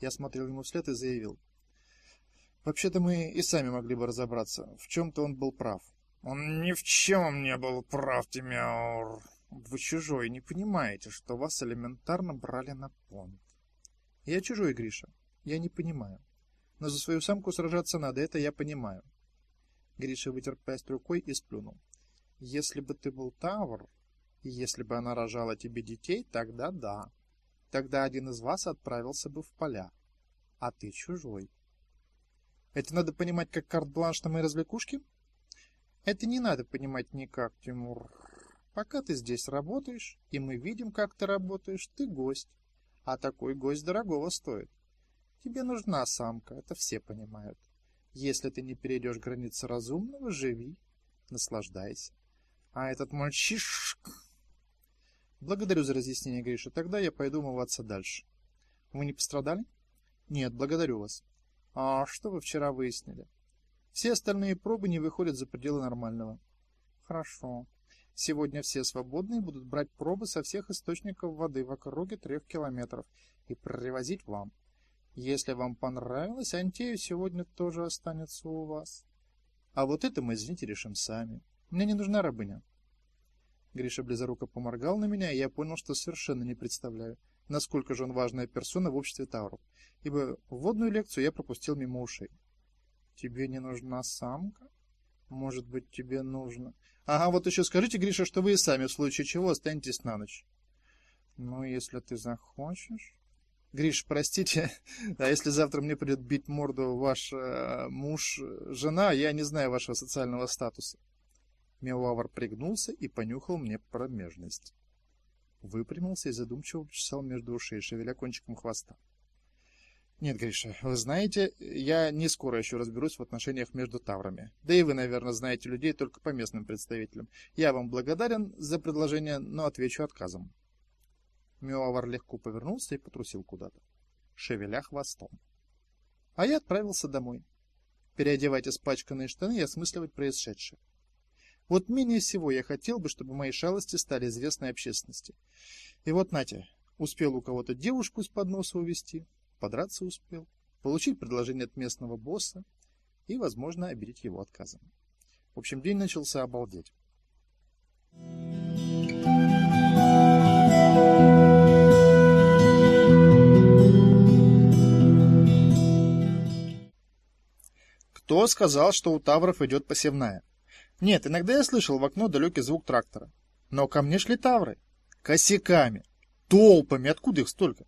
Я смотрел ему вслед и заявил. Вообще-то мы и сами могли бы разобраться. В чем-то он был прав. Он ни в чем не был прав, Тимяур. Вы чужой, не понимаете, что вас элементарно брали на понт. Я чужой, Гриша. Я не понимаю. Но за свою самку сражаться надо, это я понимаю. Гриша вытер пасть рукой и сплюнул. Если бы ты был Тавр, и если бы она рожала тебе детей, тогда да. Тогда один из вас отправился бы в поля, а ты чужой. Это надо понимать как карт-бланш на мои развлекушки? Это не надо понимать никак, Тимур. Пока ты здесь работаешь, и мы видим, как ты работаешь, ты гость. А такой гость дорогого стоит. Тебе нужна самка, это все понимают. Если ты не перейдешь границы разумного, живи, наслаждайся. А этот мальчишка... Благодарю за разъяснение, Гриша. Тогда я пойду умываться дальше. Вы не пострадали? Нет, благодарю вас. А что вы вчера выяснили? Все остальные пробы не выходят за пределы нормального. Хорошо. Сегодня все свободные будут брать пробы со всех источников воды в округе трех километров и привозить вам. Если вам понравилось, Антею сегодня тоже останется у вас. А вот это мы, извините, решим сами. Мне не нужна рабыня. Гриша близоруко поморгал на меня, и я понял, что совершенно не представляю, насколько же он важная персона в обществе Тауров, ибо вводную лекцию я пропустил мимо ушей. «Тебе не нужна самка? Может быть, тебе нужно...» «Ага, вот еще скажите, Гриша, что вы и сами в случае чего останетесь на ночь». «Ну, если ты захочешь...» Гриш, простите, а если завтра мне придет бить морду ваш э, муж, жена, я не знаю вашего социального статуса. Меуавр пригнулся и понюхал мне промежность. Выпрямился и задумчиво почесал между ушей, шевеля кончиком хвоста. Нет, Гриша, вы знаете, я не скоро еще разберусь в отношениях между таврами. Да и вы, наверное, знаете людей только по местным представителям. Я вам благодарен за предложение, но отвечу отказом. Мюавар легко повернулся и потрусил куда-то, шевеля хвостом. А я отправился домой. Переодевать испачканные штаны и осмысливать происшедшее. Вот менее всего я хотел бы, чтобы мои шалости стали известной общественности. И вот Натя, успел у кого-то девушку из-под носа увести, подраться успел, получить предложение от местного босса и, возможно, обидеть его отказом. В общем, день начался обалдеть. Кто сказал, что у тавров идет посевная? Нет, иногда я слышал в окно далекий звук трактора. Но ко мне шли тавры. Косяками. Толпами. Откуда их столько?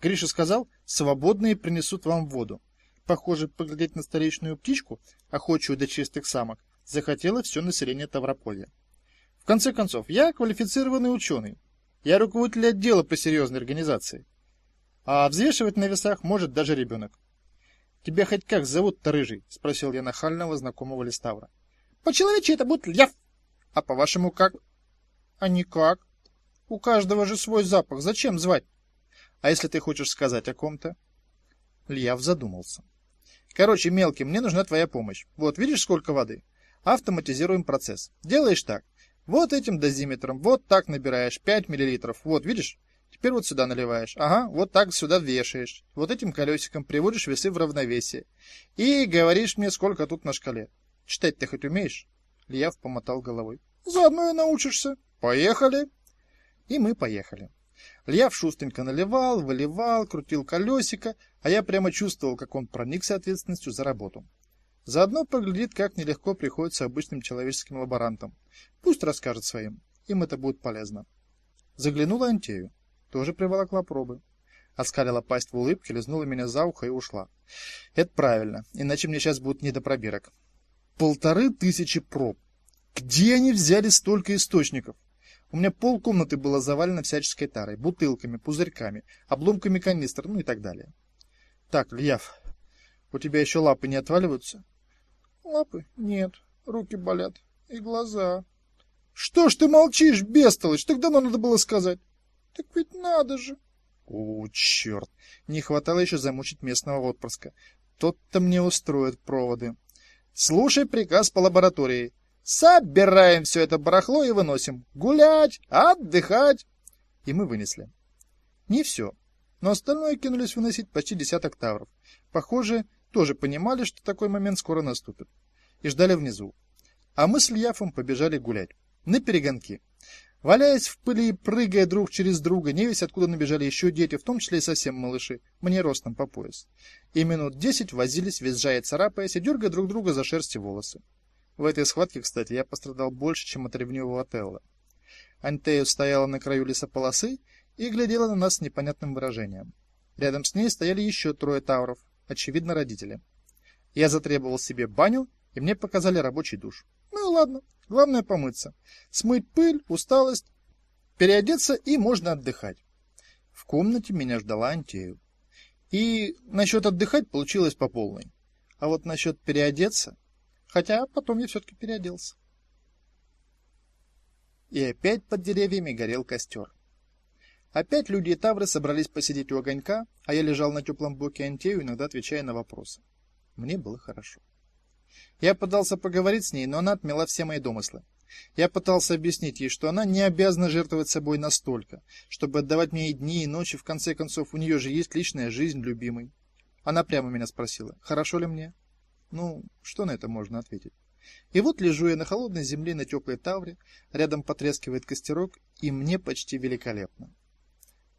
Гриша сказал, свободные принесут вам воду. Похоже, поглядеть на старичную птичку, охочую до чистых самок, захотело все население Таврополья. В конце концов, я квалифицированный ученый. Я руководитель отдела по серьезной организации. А взвешивать на весах может даже ребенок. «Тебя хоть как зовут-то, рыжий?» — спросил я нахального знакомого Листавра. По-человечьи это будет лев. А по-вашему как? А никак. У каждого же свой запах. Зачем звать? А если ты хочешь сказать о ком-то? Льяв задумался. Короче, мелкий, мне нужна твоя помощь. Вот, видишь, сколько воды? Автоматизируем процесс. Делаешь так. Вот этим дозиметром, вот так набираешь 5 миллилитров. Вот, видишь? Теперь вот сюда наливаешь. Ага, вот так сюда вешаешь. Вот этим колесиком приводишь весы в равновесие. И говоришь мне, сколько тут на шкале. Читать ты хоть умеешь? Лияв помотал головой. Заодно и научишься. Поехали. И мы поехали. Льяв шустренько наливал, выливал, крутил колесико, а я прямо чувствовал, как он проникся ответственностью за работу. Заодно поглядит, как нелегко приходится обычным человеческим лаборантам. Пусть расскажет своим. Им это будет полезно. Заглянула Антею. Тоже приволокла пробы. Оскалила пасть в улыбке, лизнула меня за ухо и ушла. Это правильно, иначе мне сейчас будет не до пробирок. Полторы тысячи проб. Где они взяли столько источников? У меня полкомнаты было завалено всяческой тарой, бутылками, пузырьками, обломками канистр, ну и так далее. Так, Льяв, у тебя еще лапы не отваливаются? Лапы? Нет. Руки болят. И глаза. Что ж ты молчишь, бестолочь? Так давно надо было сказать. Так ведь надо же. О, черт. Не хватало еще замучить местного отпрыска. Тот-то мне устроит проводы. Слушай приказ по лаборатории. Собираем все это барахло и выносим. Гулять, отдыхать. И мы вынесли. Не все. Но остальное кинулись выносить почти десяток тавров. Похоже, тоже понимали, что такой момент скоро наступит. И ждали внизу. А мы с Ильяфом побежали гулять. На перегонки. Валяясь в пыли и прыгая друг через друга, не весь откуда набежали еще дети, в том числе и совсем малыши, мне ростом по пояс. И минут десять возились, визжая и царапаясь, и дергая друг друга за шерсть и волосы. В этой схватке, кстати, я пострадал больше, чем от ревнивого Отелла. Антею стояла на краю лесополосы и глядела на нас с непонятным выражением. Рядом с ней стояли еще трое тавров, очевидно, родители. Я затребовал себе баню, и мне показали рабочий душ. Ну ладно, главное помыться, смыть пыль, усталость, переодеться и можно отдыхать. В комнате меня ждала Антею. И насчет отдыхать получилось по полной. А вот насчет переодеться, хотя потом я все-таки переоделся. И опять под деревьями горел костер. Опять люди и тавры собрались посидеть у огонька, а я лежал на теплом боке Антею, иногда отвечая на вопросы. Мне было хорошо. Я пытался поговорить с ней, но она отмела все мои домыслы. Я пытался объяснить ей, что она не обязана жертвовать собой настолько, чтобы отдавать мне и дни, и ночи, в конце концов, у нее же есть личная жизнь, любимый. Она прямо меня спросила, хорошо ли мне? Ну, что на это можно ответить? И вот лежу я на холодной земле на теплой тавре, рядом потрескивает костерок, и мне почти великолепно.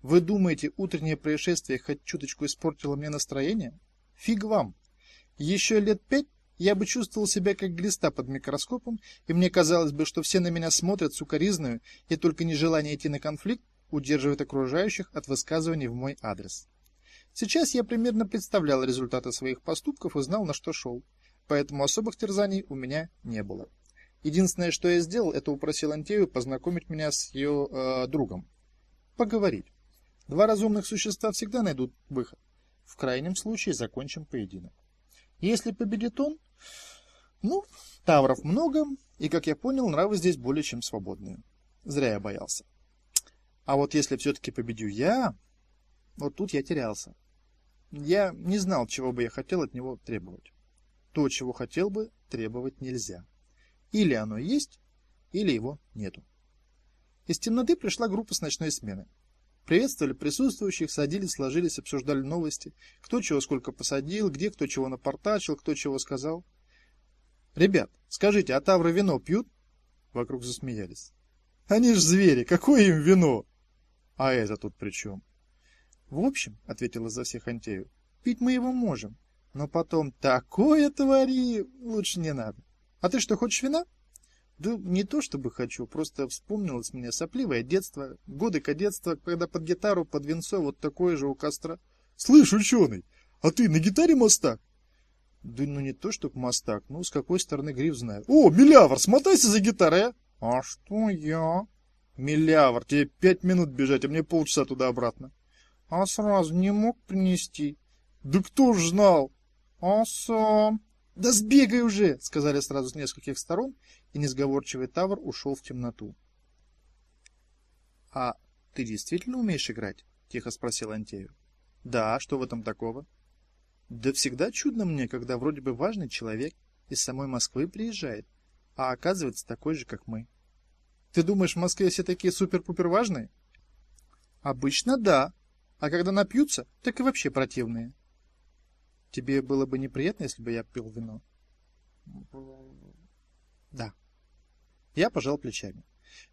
Вы думаете, утреннее происшествие хоть чуточку испортило мне настроение? Фиг вам! Еще лет пять я бы чувствовал себя как глиста под микроскопом, и мне казалось бы, что все на меня смотрят сукоризною, и только нежелание идти на конфликт удерживает окружающих от высказываний в мой адрес. Сейчас я примерно представлял результаты своих поступков и знал, на что шел, поэтому особых терзаний у меня не было. Единственное, что я сделал, это упросил Антею познакомить меня с ее э, другом. Поговорить. Два разумных существа всегда найдут выход. В крайнем случае закончим поединок. Если победит он, ну, тавров много, и, как я понял, нравы здесь более чем свободные. Зря я боялся. А вот если все-таки победю я, вот тут я терялся. Я не знал, чего бы я хотел от него требовать. То, чего хотел бы, требовать нельзя. Или оно есть, или его нету. Из темноты пришла группа с ночной смены. Приветствовали присутствующих, садились, сложились, обсуждали новости. Кто чего сколько посадил, где кто чего напортачил, кто чего сказал. «Ребят, скажите, а тавры вино пьют?» Вокруг засмеялись. «Они ж звери, какое им вино?» «А это тут при чем?» «В общем, — ответила за всех Антею, — пить мы его можем, но потом такое твори, лучше не надо. А ты что, хочешь вина?» Да не то чтобы хочу, просто вспомнилось мне сопливое детство, годы кадетства, когда под гитару, под венцо вот такое же у костра. Слышь, ученый, а ты на гитаре мостак? Да ну не то чтоб мостак, ну с какой стороны гриф знаю. О, Милявр, смотайся за гитарой, а? А что я? Милявр, тебе пять минут бежать, а мне полчаса туда-обратно. А сразу не мог принести? Да кто ж знал? А сам? Да сбегай уже, сказали сразу с нескольких сторон, и несговорчивый Тавр ушел в темноту. «А ты действительно умеешь играть?» — тихо спросил Антею. «Да, что в этом такого?» «Да всегда чудно мне, когда вроде бы важный человек из самой Москвы приезжает, а оказывается такой же, как мы». «Ты думаешь, в Москве все такие супер-пупер важные?» «Обычно да, а когда напьются, так и вообще противные». «Тебе было бы неприятно, если бы я пил вино?» «Да». Я пожал плечами.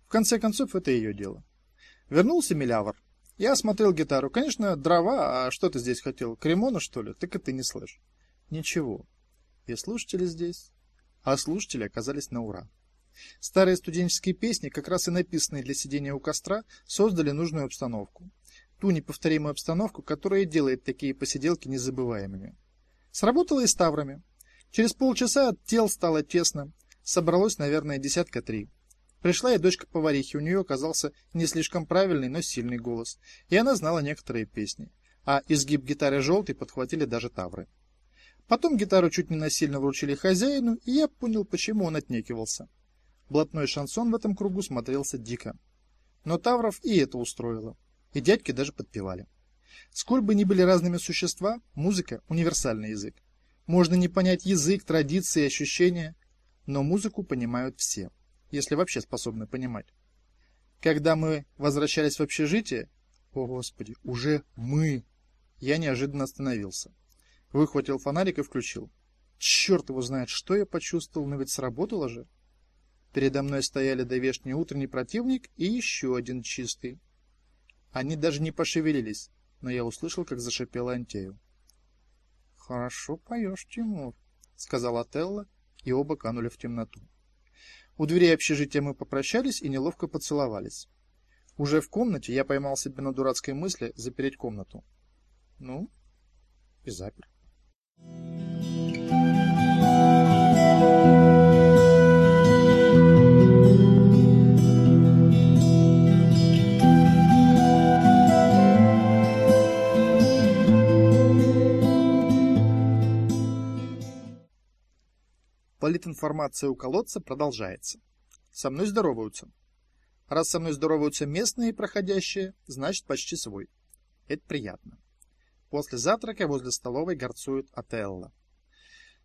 В конце концов, это ее дело. Вернулся Милявр. Я осмотрел гитару. Конечно, дрова, а что ты здесь хотел? Кремона, что ли? Так и ты не слышь. Ничего. И слушатели здесь. А слушатели оказались на ура. Старые студенческие песни, как раз и написанные для сидения у костра, создали нужную обстановку. Ту неповторимую обстановку, которая делает такие посиделки незабываемыми. Сработало и с таврами. Через полчаса от тел стало тесно, Собралось, наверное, десятка три. Пришла и дочка поварихи, у нее оказался не слишком правильный, но сильный голос, и она знала некоторые песни. А изгиб гитары желтый подхватили даже тавры. Потом гитару чуть не насильно вручили хозяину, и я понял, почему он отнекивался. Блатной шансон в этом кругу смотрелся дико. Но Тавров и это устроило. И дядьки даже подпевали. Сколь бы ни были разными существа, музыка — универсальный язык. Можно не понять язык, традиции, ощущения, но музыку понимают все, если вообще способны понимать. Когда мы возвращались в общежитие, о господи, уже мы, я неожиданно остановился. Выхватил фонарик и включил. Черт его знает, что я почувствовал, но ведь сработало же. Передо мной стояли довешний утренний противник и еще один чистый. Они даже не пошевелились, но я услышал, как зашипела Антею. «Хорошо поешь, Тимур», — сказала Телла и оба канули в темноту. У дверей общежития мы попрощались и неловко поцеловались. Уже в комнате я поймал себя на дурацкой мысли запереть комнату. Ну, и запер. Политинформация у колодца продолжается. Со мной здороваются. Раз со мной здороваются местные проходящие, значит почти свой. Это приятно. После завтрака возле столовой горцует Отелло.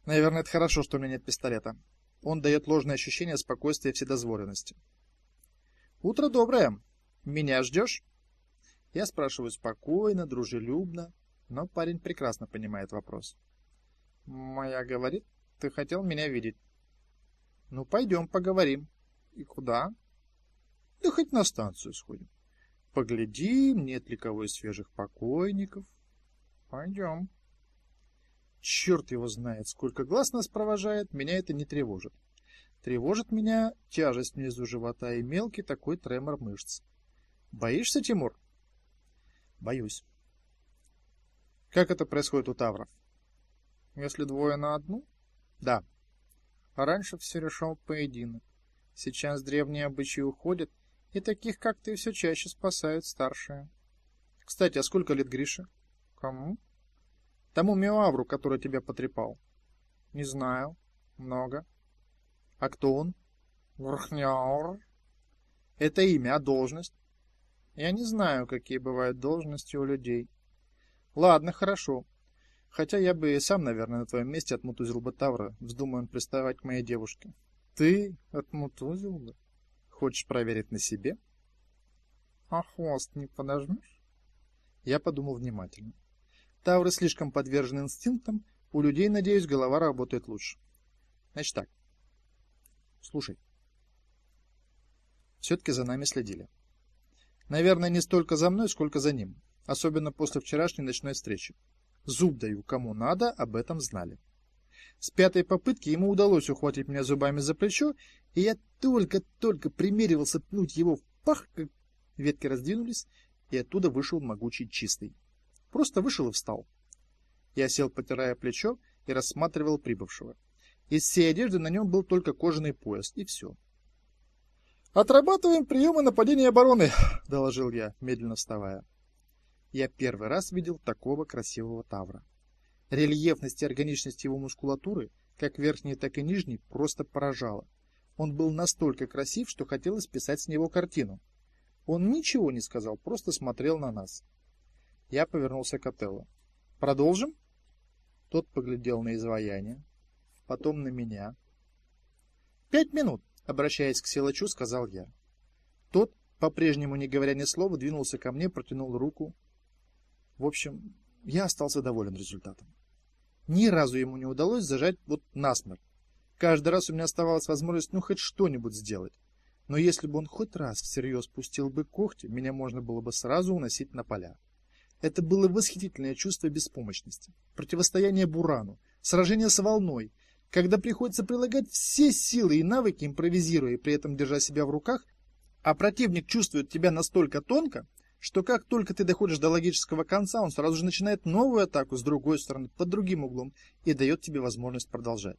Наверное, это хорошо, что у меня нет пистолета. Он дает ложное ощущение спокойствия и вседозволенности. «Утро доброе. Меня ждешь?» Я спрашиваю спокойно, дружелюбно, но парень прекрасно понимает вопрос. «Моя говорит, ты хотел меня видеть. Ну, пойдем поговорим. И куда? Да хоть на станцию сходим. Поглядим, нет ли кого из свежих покойников. Пойдем. Черт его знает, сколько глаз нас провожает, меня это не тревожит. Тревожит меня тяжесть внизу живота и мелкий такой тремор мышц. Боишься, Тимур? Боюсь. Как это происходит у тавров? Если двое на одну, да. А раньше все решал поединок. Сейчас древние обычаи уходят, и таких, как ты, все чаще спасают старшие. Кстати, а сколько лет Грише? Кому? Тому Миавру, который тебя потрепал. Не знаю. Много. А кто он? Врхняур. Это имя, а должность? Я не знаю, какие бывают должности у людей. Ладно, хорошо. Хотя я бы и сам, наверное, на твоем месте отмутузил бы Тавра, вздумая приставать к моей девушке. Ты отмутузил бы? Хочешь проверить на себе? А хвост не подожмешь? Я подумал внимательно. Тавры слишком подвержены инстинктам, у людей, надеюсь, голова работает лучше. Значит так. Слушай. Все-таки за нами следили. Наверное, не столько за мной, сколько за ним. Особенно после вчерашней ночной встречи. Зуб даю, кому надо, об этом знали. С пятой попытки ему удалось ухватить меня зубами за плечо, и я только-только примеривался пнуть его в пах, как ветки раздвинулись, и оттуда вышел могучий чистый. Просто вышел и встал. Я сел, потирая плечо, и рассматривал прибывшего. Из всей одежды на нем был только кожаный пояс, и все. «Отрабатываем приемы нападения и обороны», — доложил я, медленно вставая я первый раз видел такого красивого тавра. Рельефность и органичность его мускулатуры, как верхней, так и нижней, просто поражала. Он был настолько красив, что хотелось писать с него картину. Он ничего не сказал, просто смотрел на нас. Я повернулся к Отелло. «Продолжим?» Тот поглядел на изваяние, потом на меня. «Пять минут», — обращаясь к силачу, сказал я. Тот, по-прежнему не говоря ни слова, двинулся ко мне, протянул руку, в общем, я остался доволен результатом. Ни разу ему не удалось зажать вот насмерть. Каждый раз у меня оставалась возможность ну хоть что-нибудь сделать. Но если бы он хоть раз всерьез пустил бы когти, меня можно было бы сразу уносить на поля. Это было восхитительное чувство беспомощности, противостояние бурану, сражение с волной, когда приходится прилагать все силы и навыки, импровизируя и при этом держа себя в руках, а противник чувствует тебя настолько тонко, что как только ты доходишь до логического конца, он сразу же начинает новую атаку с другой стороны, под другим углом, и дает тебе возможность продолжать.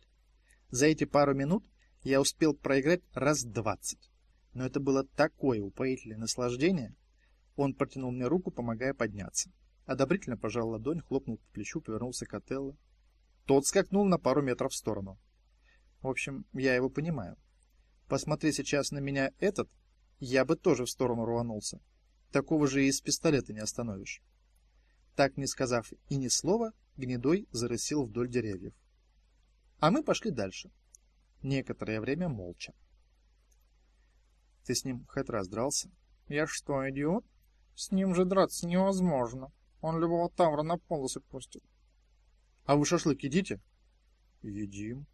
За эти пару минут я успел проиграть раз двадцать. Но это было такое упоительное наслаждение. Он протянул мне руку, помогая подняться. Одобрительно пожал ладонь, хлопнул по плечу, повернулся к Отелло. Тот скакнул на пару метров в сторону. В общем, я его понимаю. Посмотри сейчас на меня этот, я бы тоже в сторону рванулся. Такого же и из пистолета не остановишь. Так, не сказав и ни слова, гнедой зарысил вдоль деревьев. А мы пошли дальше. Некоторое время молча. Ты с ним хоть раз дрался? Я что, идиот? С ним же драться невозможно. Он любого тавра на полосы пустит. А вы шашлык едите? Едим.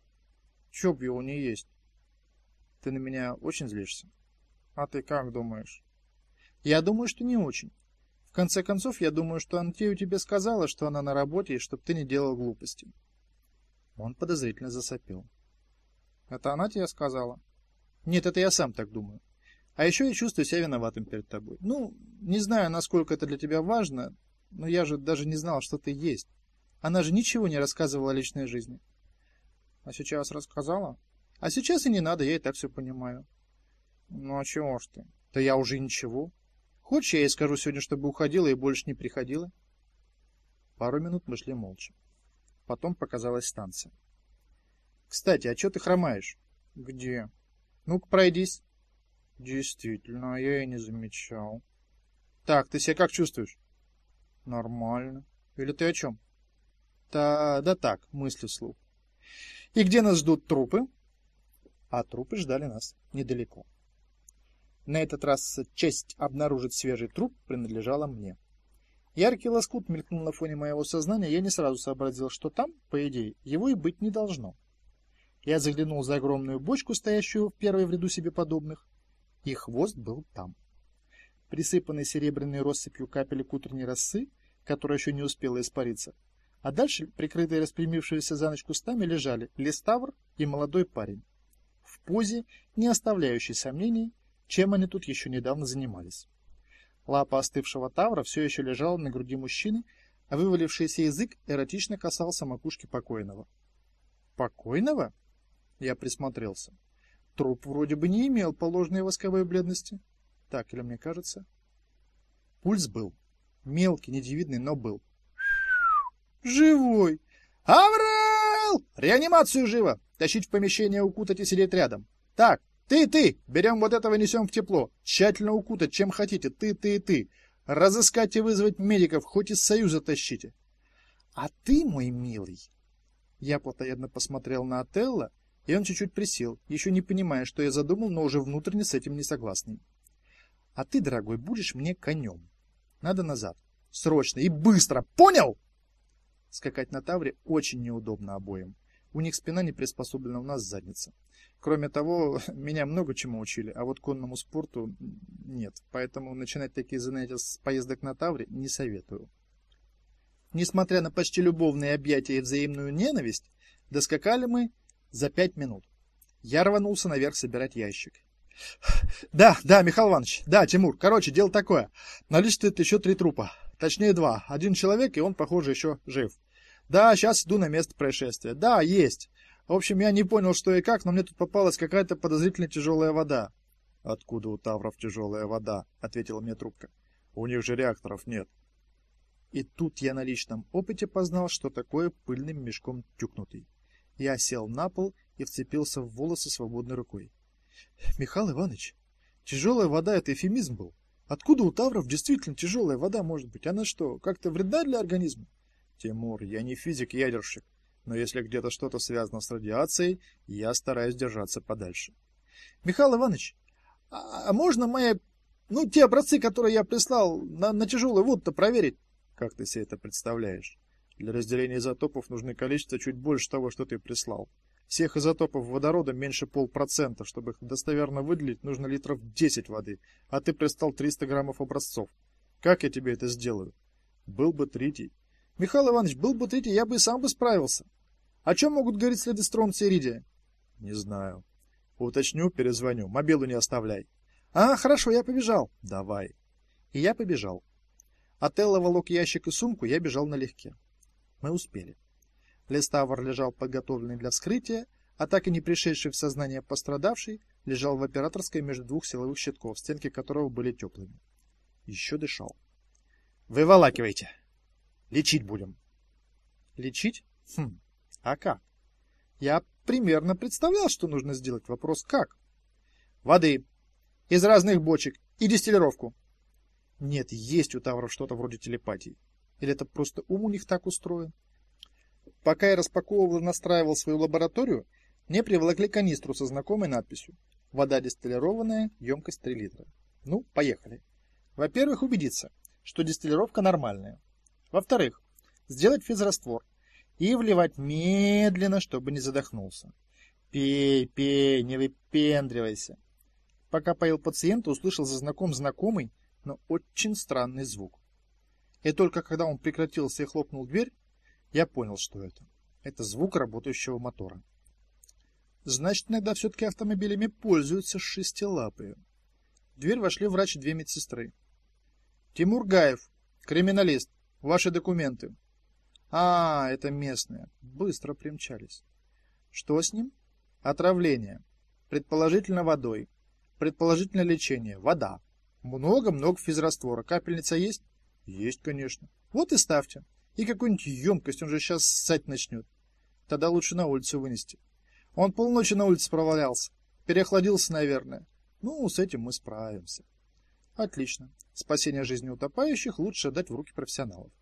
Чё б его не есть? Ты на меня очень злишься? А ты как думаешь? Я думаю, что не очень. В конце концов, я думаю, что Антею тебе сказала, что она на работе и чтоб ты не делал глупостей. Он подозрительно засопел. Это она тебе сказала? Нет, это я сам так думаю. А еще я чувствую себя виноватым перед тобой. Ну, не знаю, насколько это для тебя важно, но я же даже не знал, что ты есть. Она же ничего не рассказывала о личной жизни. А сейчас рассказала? А сейчас и не надо, я и так все понимаю. Ну а чего ж ты? Да я уже ничего. Хочешь, я ей скажу сегодня, чтобы уходила и больше не приходила? Пару минут мы шли молча. Потом показалась станция. Кстати, а что ты хромаешь? Где? Ну-ка, пройдись. Действительно, я и не замечал. Так, ты себя как чувствуешь? Нормально. Или ты о чем? Да, да так, мысли вслух. И где нас ждут трупы? А трупы ждали нас недалеко. На этот раз честь обнаружить свежий труп принадлежала мне. Яркий лоскут мелькнул на фоне моего сознания, я не сразу сообразил, что там, по идее, его и быть не должно. Я заглянул за огромную бочку, стоящую в первой в ряду себе подобных, и хвост был там. Присыпанный серебряной россыпью капелек утренней росы, которая еще не успела испариться, а дальше, прикрытые распрямившиеся за ночь кустами, лежали листавр и молодой парень. В позе, не оставляющей сомнений, чем они тут еще недавно занимались. Лапа остывшего тавра все еще лежала на груди мужчины, а вывалившийся язык эротично касался макушки покойного. «Покойного?» Я присмотрелся. Труп вроде бы не имел положенной восковой бледности. Так, или мне кажется? Пульс был. Мелкий, недивидный, но был. «Живой!» «Аврал! Реанимацию живо! Тащить в помещение, укутать и сидеть рядом. Так, ты, ты! Берем вот этого несем в тепло. Тщательно укутать, чем хотите. Ты, ты, ты. Разыскать и вызвать медиков, хоть из Союза тащите. А ты, мой милый... Я плотоядно посмотрел на Отелло, и он чуть-чуть присел, еще не понимая, что я задумал, но уже внутренне с этим не согласный. А ты, дорогой, будешь мне конем. Надо назад. Срочно и быстро. Понял? Скакать на Тавре очень неудобно обоим. У них спина не приспособлена, у нас задница. Кроме того, меня много чему учили, а вот конному спорту нет. Поэтому начинать такие занятия с поездок на Тавре не советую. Несмотря на почти любовные объятия и взаимную ненависть, доскакали мы за пять минут. Я рванулся наверх собирать ящик. Да, да, Михаил Иванович, да, Тимур. Короче, дело такое. Наличествует еще три трупа. Точнее, два. Один человек, и он, похоже, еще жив. Да, сейчас иду на место происшествия. Да, есть. В общем, я не понял, что и как, но мне тут попалась какая-то подозрительно тяжелая вода. Откуда у тавров тяжелая вода? ответила мне трубка. У них же реакторов нет. И тут я на личном опыте познал, что такое пыльным мешком тюкнутый. Я сел на пол и вцепился в волосы свободной рукой. Михаил Иванович, тяжелая вода это эфемизм был. Откуда у тавров действительно тяжелая вода может быть? Она что, как-то вредна для организма? Тимур, я не физик-ядерщик, но если где-то что-то связано с радиацией, я стараюсь держаться подальше. Михаил Иванович, а, а можно мои, ну, те образцы, которые я прислал, на, на тяжелую воду-то проверить? Как ты себе это представляешь? Для разделения изотопов нужны количество чуть больше того, что ты прислал. Всех изотопов водорода меньше полпроцента. Чтобы их достоверно выделить, нужно литров 10 воды, а ты прислал 300 граммов образцов. Как я тебе это сделаю? Был бы третий, Михаил Иванович, был бы третий, я бы и сам бы справился. О чем могут говорить следы стронция и иридия? Не знаю. Уточню, перезвоню. Мобилу не оставляй. А, хорошо, я побежал. Давай. И я побежал. Отелло волок ящик и сумку, я бежал налегке. Мы успели. Леставр лежал подготовленный для вскрытия, а так и не пришедший в сознание пострадавший лежал в операторской между двух силовых щитков, стенки которого были теплыми. Еще дышал. «Выволакивайте!» Лечить будем. Лечить? Хм, а как? Я примерно представлял, что нужно сделать. Вопрос как? Воды. Из разных бочек. И дистиллировку. Нет, есть у Тавров что-то вроде телепатии. Или это просто ум у них так устроен? Пока я распаковывал и настраивал свою лабораторию, мне привлекли канистру со знакомой надписью «Вода дистиллированная, емкость 3 литра». Ну, поехали. Во-первых, убедиться, что дистиллировка нормальная. Во-вторых, сделать физраствор и вливать медленно, чтобы не задохнулся. Пей, пей, не выпендривайся. Пока поил пациента, услышал за знаком знакомый, но очень странный звук. И только когда он прекратился и хлопнул дверь, я понял, что это. Это звук работающего мотора. Значит, иногда все-таки автомобилями пользуются шестилапые. В дверь вошли врач и две медсестры. Тимур Гаев, криминалист. Ваши документы. А, это местные. Быстро примчались. Что с ним? Отравление. Предположительно водой. Предположительно лечение. Вода. Много-много физраствора. Капельница есть? Есть, конечно. Вот и ставьте. И какую-нибудь емкость, он же сейчас ссать начнет. Тогда лучше на улицу вынести. Он полночи на улице провалялся. Переохладился, наверное. Ну, с этим мы справимся. Отлично. Спасение жизни утопающих лучше отдать в руки профессионалов.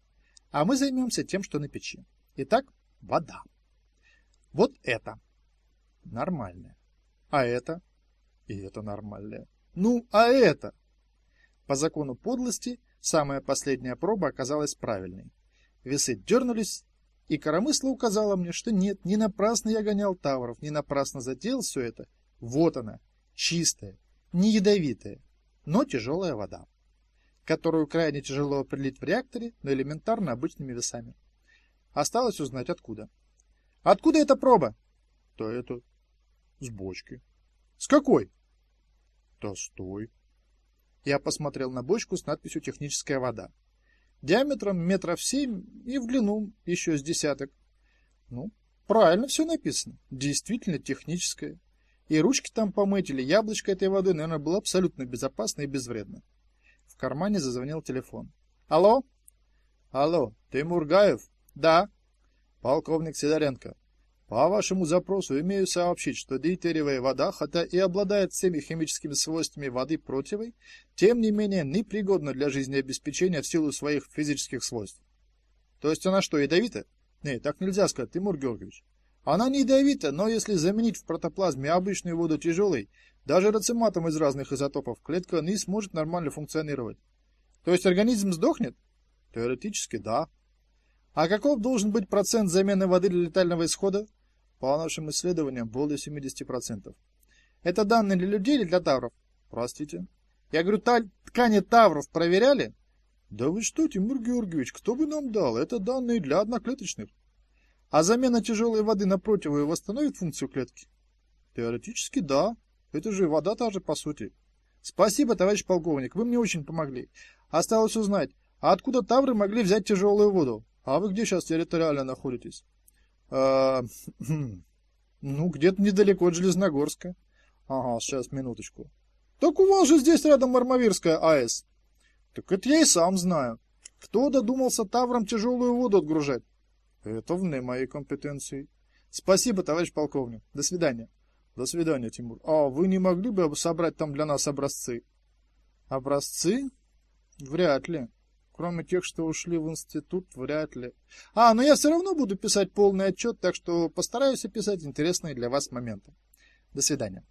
А мы займемся тем, что на печи. Итак, вода. Вот это. Нормальная. А это? И это нормальное. Ну, а это? По закону подлости, самая последняя проба оказалась правильной. Весы дернулись, и Коромысло указала мне, что нет, не напрасно я гонял тавров, не напрасно затеял все это. Вот она, чистая, не ядовитая, но тяжелая вода, которую крайне тяжело определить в реакторе, но элементарно обычными весами. Осталось узнать откуда. Откуда эта проба? То это с бочки. С какой? Толстой. Я посмотрел на бочку с надписью «Техническая вода». Диаметром метров семь и в длину еще с десяток. Ну, правильно все написано. Действительно техническая. И ручки там помыть или яблочко этой воды, наверное, было абсолютно безопасно и безвредно. В кармане зазвонил телефон. Алло? Алло, ты Мургаев? Да. Полковник Сидоренко. По вашему запросу имею сообщить, что дейтериевая вода, хотя и обладает всеми химическими свойствами воды противой, тем не менее непригодна для жизнеобеспечения в силу своих физических свойств. То есть она что, ядовита? Нет, так нельзя сказать, Тимур Георгиевич. Она не ядовита, но если заменить в протоплазме обычную воду тяжелой, даже рациматом из разных изотопов, клетка не сможет нормально функционировать. То есть организм сдохнет? Теоретически, да. А каков должен быть процент замены воды для летального исхода? По нашим исследованиям, более 70%. Это данные для людей или для тавров? Простите. Я говорю, ткани тавров проверяли? Да вы что, Тимур Георгиевич, кто бы нам дал? Это данные для одноклеточных. А замена тяжелой воды на противую восстановит функцию клетки? Теоретически да. Это же вода та же по сути. Спасибо, товарищ полковник, вы мне очень помогли. Осталось узнать, а откуда тавры могли взять тяжелую воду? А вы где сейчас территориально находитесь? А, ну, где-то недалеко от Железногорска. Ага, сейчас, минуточку. Так у вас же здесь рядом Армавирская АЭС. Так это я и сам знаю. Кто додумался таврам тяжелую воду отгружать? Это вне моей компетенции. Спасибо, товарищ полковник. До свидания. До свидания, Тимур. А вы не могли бы собрать там для нас образцы? Образцы? Вряд ли. Кроме тех, что ушли в институт, вряд ли. А, но я все равно буду писать полный отчет, так что постараюсь описать интересные для вас моменты. До свидания.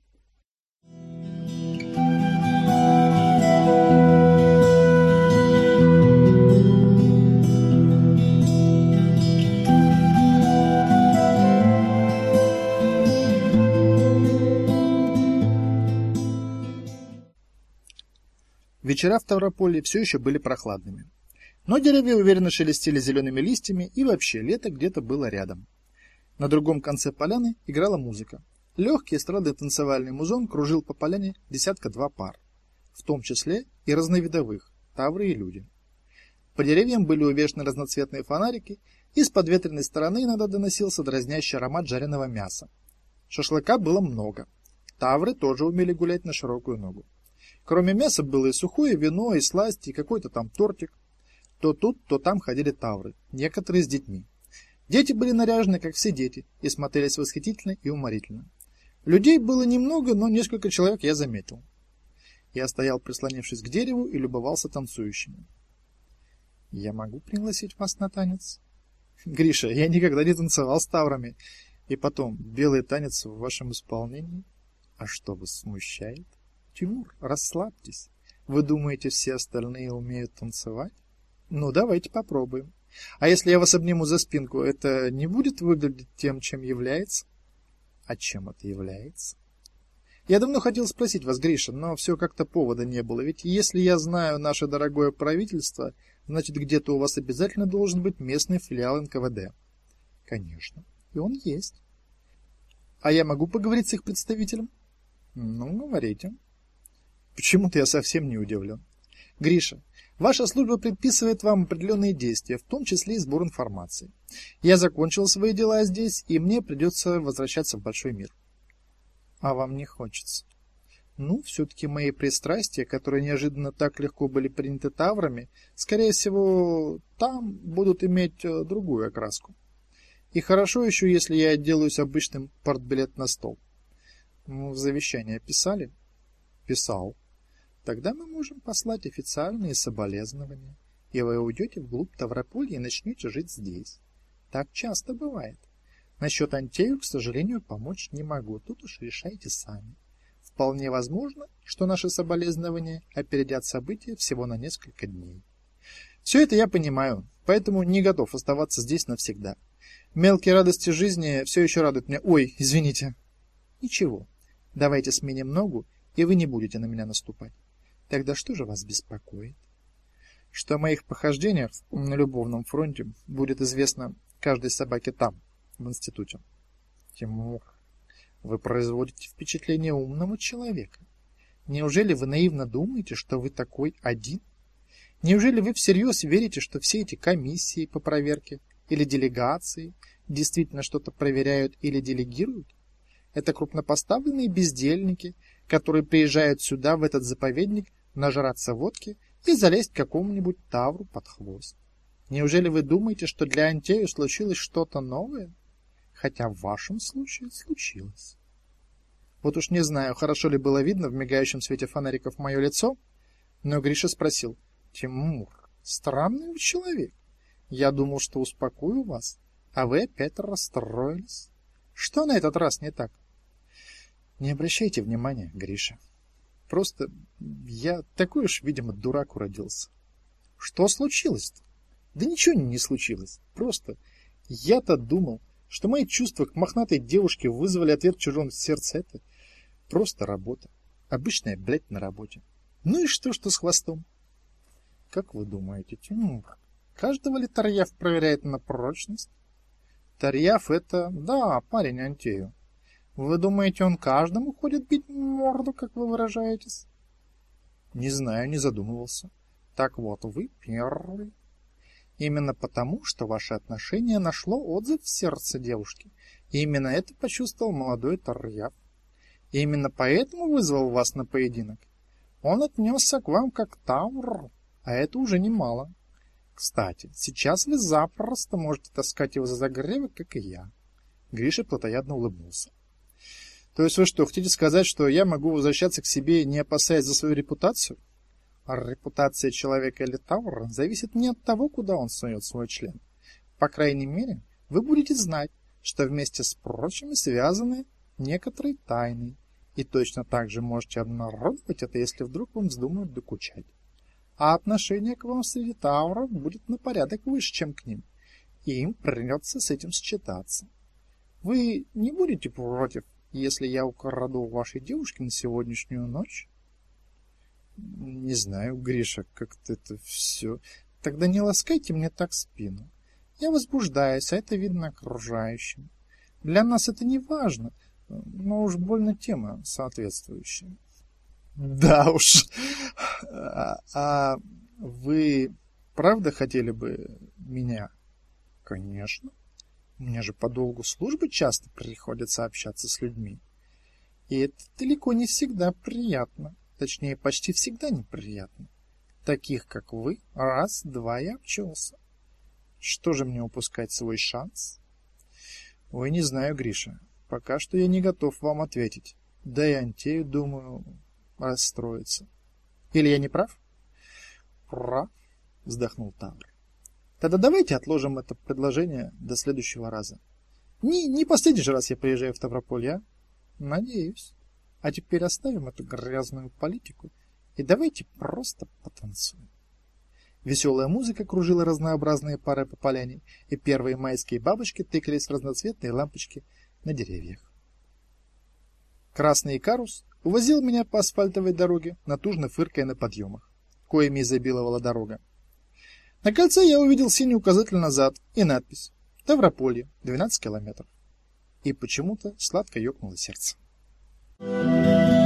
Вечера в Таврополе все еще были прохладными. Но деревья уверенно шелестели зелеными листьями, и вообще лето где-то было рядом. На другом конце поляны играла музыка. Легкий эстрадный танцевальный музон кружил по поляне десятка-два пар, в том числе и разновидовых, тавры и люди. По деревьям были увешаны разноцветные фонарики, и с подветренной стороны иногда доносился дразнящий аромат жареного мяса. Шашлыка было много. Тавры тоже умели гулять на широкую ногу. Кроме мяса было и сухое вино, и сласти, и какой-то там тортик. То тут, то там ходили тавры, некоторые с детьми. Дети были наряжены, как все дети, и смотрелись восхитительно и уморительно. Людей было немного, но несколько человек я заметил. Я стоял, прислонившись к дереву, и любовался танцующими. «Я могу пригласить вас на танец?» «Гриша, я никогда не танцевал с таврами. И потом, белый танец в вашем исполнении? А что вас смущает?» «Тимур, расслабьтесь. Вы думаете, все остальные умеют танцевать?» Ну, давайте попробуем. А если я вас обниму за спинку, это не будет выглядеть тем, чем является? А чем это является? Я давно хотел спросить вас, Гриша, но все как-то повода не было. Ведь если я знаю наше дорогое правительство, значит, где-то у вас обязательно должен быть местный филиал НКВД. Конечно. И он есть. А я могу поговорить с их представителем? Ну, говорите. Почему-то я совсем не удивлен. Гриша, ваша служба предписывает вам определенные действия, в том числе и сбор информации. Я закончил свои дела здесь, и мне придется возвращаться в большой мир. А вам не хочется? Ну, все-таки мои пристрастия, которые неожиданно так легко были приняты таврами, скорее всего, там будут иметь э, другую окраску. И хорошо еще, если я отделаюсь обычным портбилет на стол. Ну, в завещание писали? Писал. Тогда мы можем послать официальные соболезнования, и вы уйдете вглубь Таврополья и начнете жить здесь. Так часто бывает. Насчет Антею, к сожалению, помочь не могу, тут уж решайте сами. Вполне возможно, что наши соболезнования опередят события всего на несколько дней. Все это я понимаю, поэтому не готов оставаться здесь навсегда. Мелкие радости жизни все еще радуют меня. Ой, извините. Ничего. Давайте сменим ногу, и вы не будете на меня наступать. Тогда что же вас беспокоит? Что о моих похождениях на любовном фронте будет известно каждой собаке там, в институте. Тимур, вы производите впечатление умного человека. Неужели вы наивно думаете, что вы такой один? Неужели вы всерьез верите, что все эти комиссии по проверке или делегации действительно что-то проверяют или делегируют? Это крупнопоставленные бездельники, которые приезжают сюда, в этот заповедник, нажраться водки и залезть какому-нибудь тавру под хвост. Неужели вы думаете, что для Антею случилось что-то новое? Хотя в вашем случае случилось. Вот уж не знаю, хорошо ли было видно в мигающем свете фонариков мое лицо, но Гриша спросил, «Тимур, странный вы человек. Я думал, что успокою вас, а вы опять расстроились. Что на этот раз не так?» «Не обращайте внимания, Гриша. Просто я такой уж, видимо, дурак уродился. Что случилось-то? Да ничего не случилось. Просто я-то думал, что мои чувства к мохнатой девушке вызвали ответ в чужом сердце. Это просто работа. Обычная, блядь, на работе. Ну и что, что с хвостом? Как вы думаете, Тимур, каждого ли Тарьяв проверяет на прочность? Тарьяв это, да, парень Антею. Вы думаете, он каждому ходит бить морду, как вы выражаетесь? Не знаю, не задумывался. Так вот, вы первый. Именно потому, что ваше отношение нашло отзыв в сердце девушки. И именно это почувствовал молодой Тарьяв. И именно поэтому вызвал вас на поединок. Он отнесся к вам как Тавр, а это уже немало. Кстати, сейчас вы запросто можете таскать его за загревок, как и я. Гриша плотоядно улыбнулся. То есть вы что, хотите сказать, что я могу возвращаться к себе, не опасаясь за свою репутацию? А репутация человека или Таура зависит не от того, куда он сует свой член. По крайней мере, вы будете знать, что вместе с прочими связаны некоторые тайны, и точно так же можете обнародовать это, если вдруг вам вздумают докучать. А отношение к вам среди Тауров будет на порядок выше, чем к ним, и им придется с этим считаться. Вы не будете против если я украду вашей девушки на сегодняшнюю ночь? Не знаю, Гриша, как-то это все. Тогда не ласкайте мне так спину. Я возбуждаюсь, а это видно окружающим. Для нас это не важно, но уж больно тема соответствующая. Да уж. А, а вы правда хотели бы меня? Конечно. Мне же по долгу службы часто приходится общаться с людьми. И это далеко не всегда приятно. Точнее, почти всегда неприятно. Таких, как вы, раз-два я обчелся. Что же мне упускать свой шанс? Ой, не знаю, Гриша. Пока что я не готов вам ответить. Да и Антею, думаю, расстроится. Или я не прав? Прав, вздохнул Тавр. Тогда давайте отложим это предложение до следующего раза. Не, не последний же раз я приезжаю в Ставрополь, а? Надеюсь. А теперь оставим эту грязную политику и давайте просто потанцуем. Веселая музыка кружила разнообразные пары по поляне, и первые майские бабочки тыкались в разноцветные лампочки на деревьях. Красный карус увозил меня по асфальтовой дороге, натужно фыркая на подъемах, коими изобиловала дорога. На кольце я увидел синий указатель назад и надпись «Ставрополье, 12 километров». И почему-то сладко ёкнуло сердце. Thank you.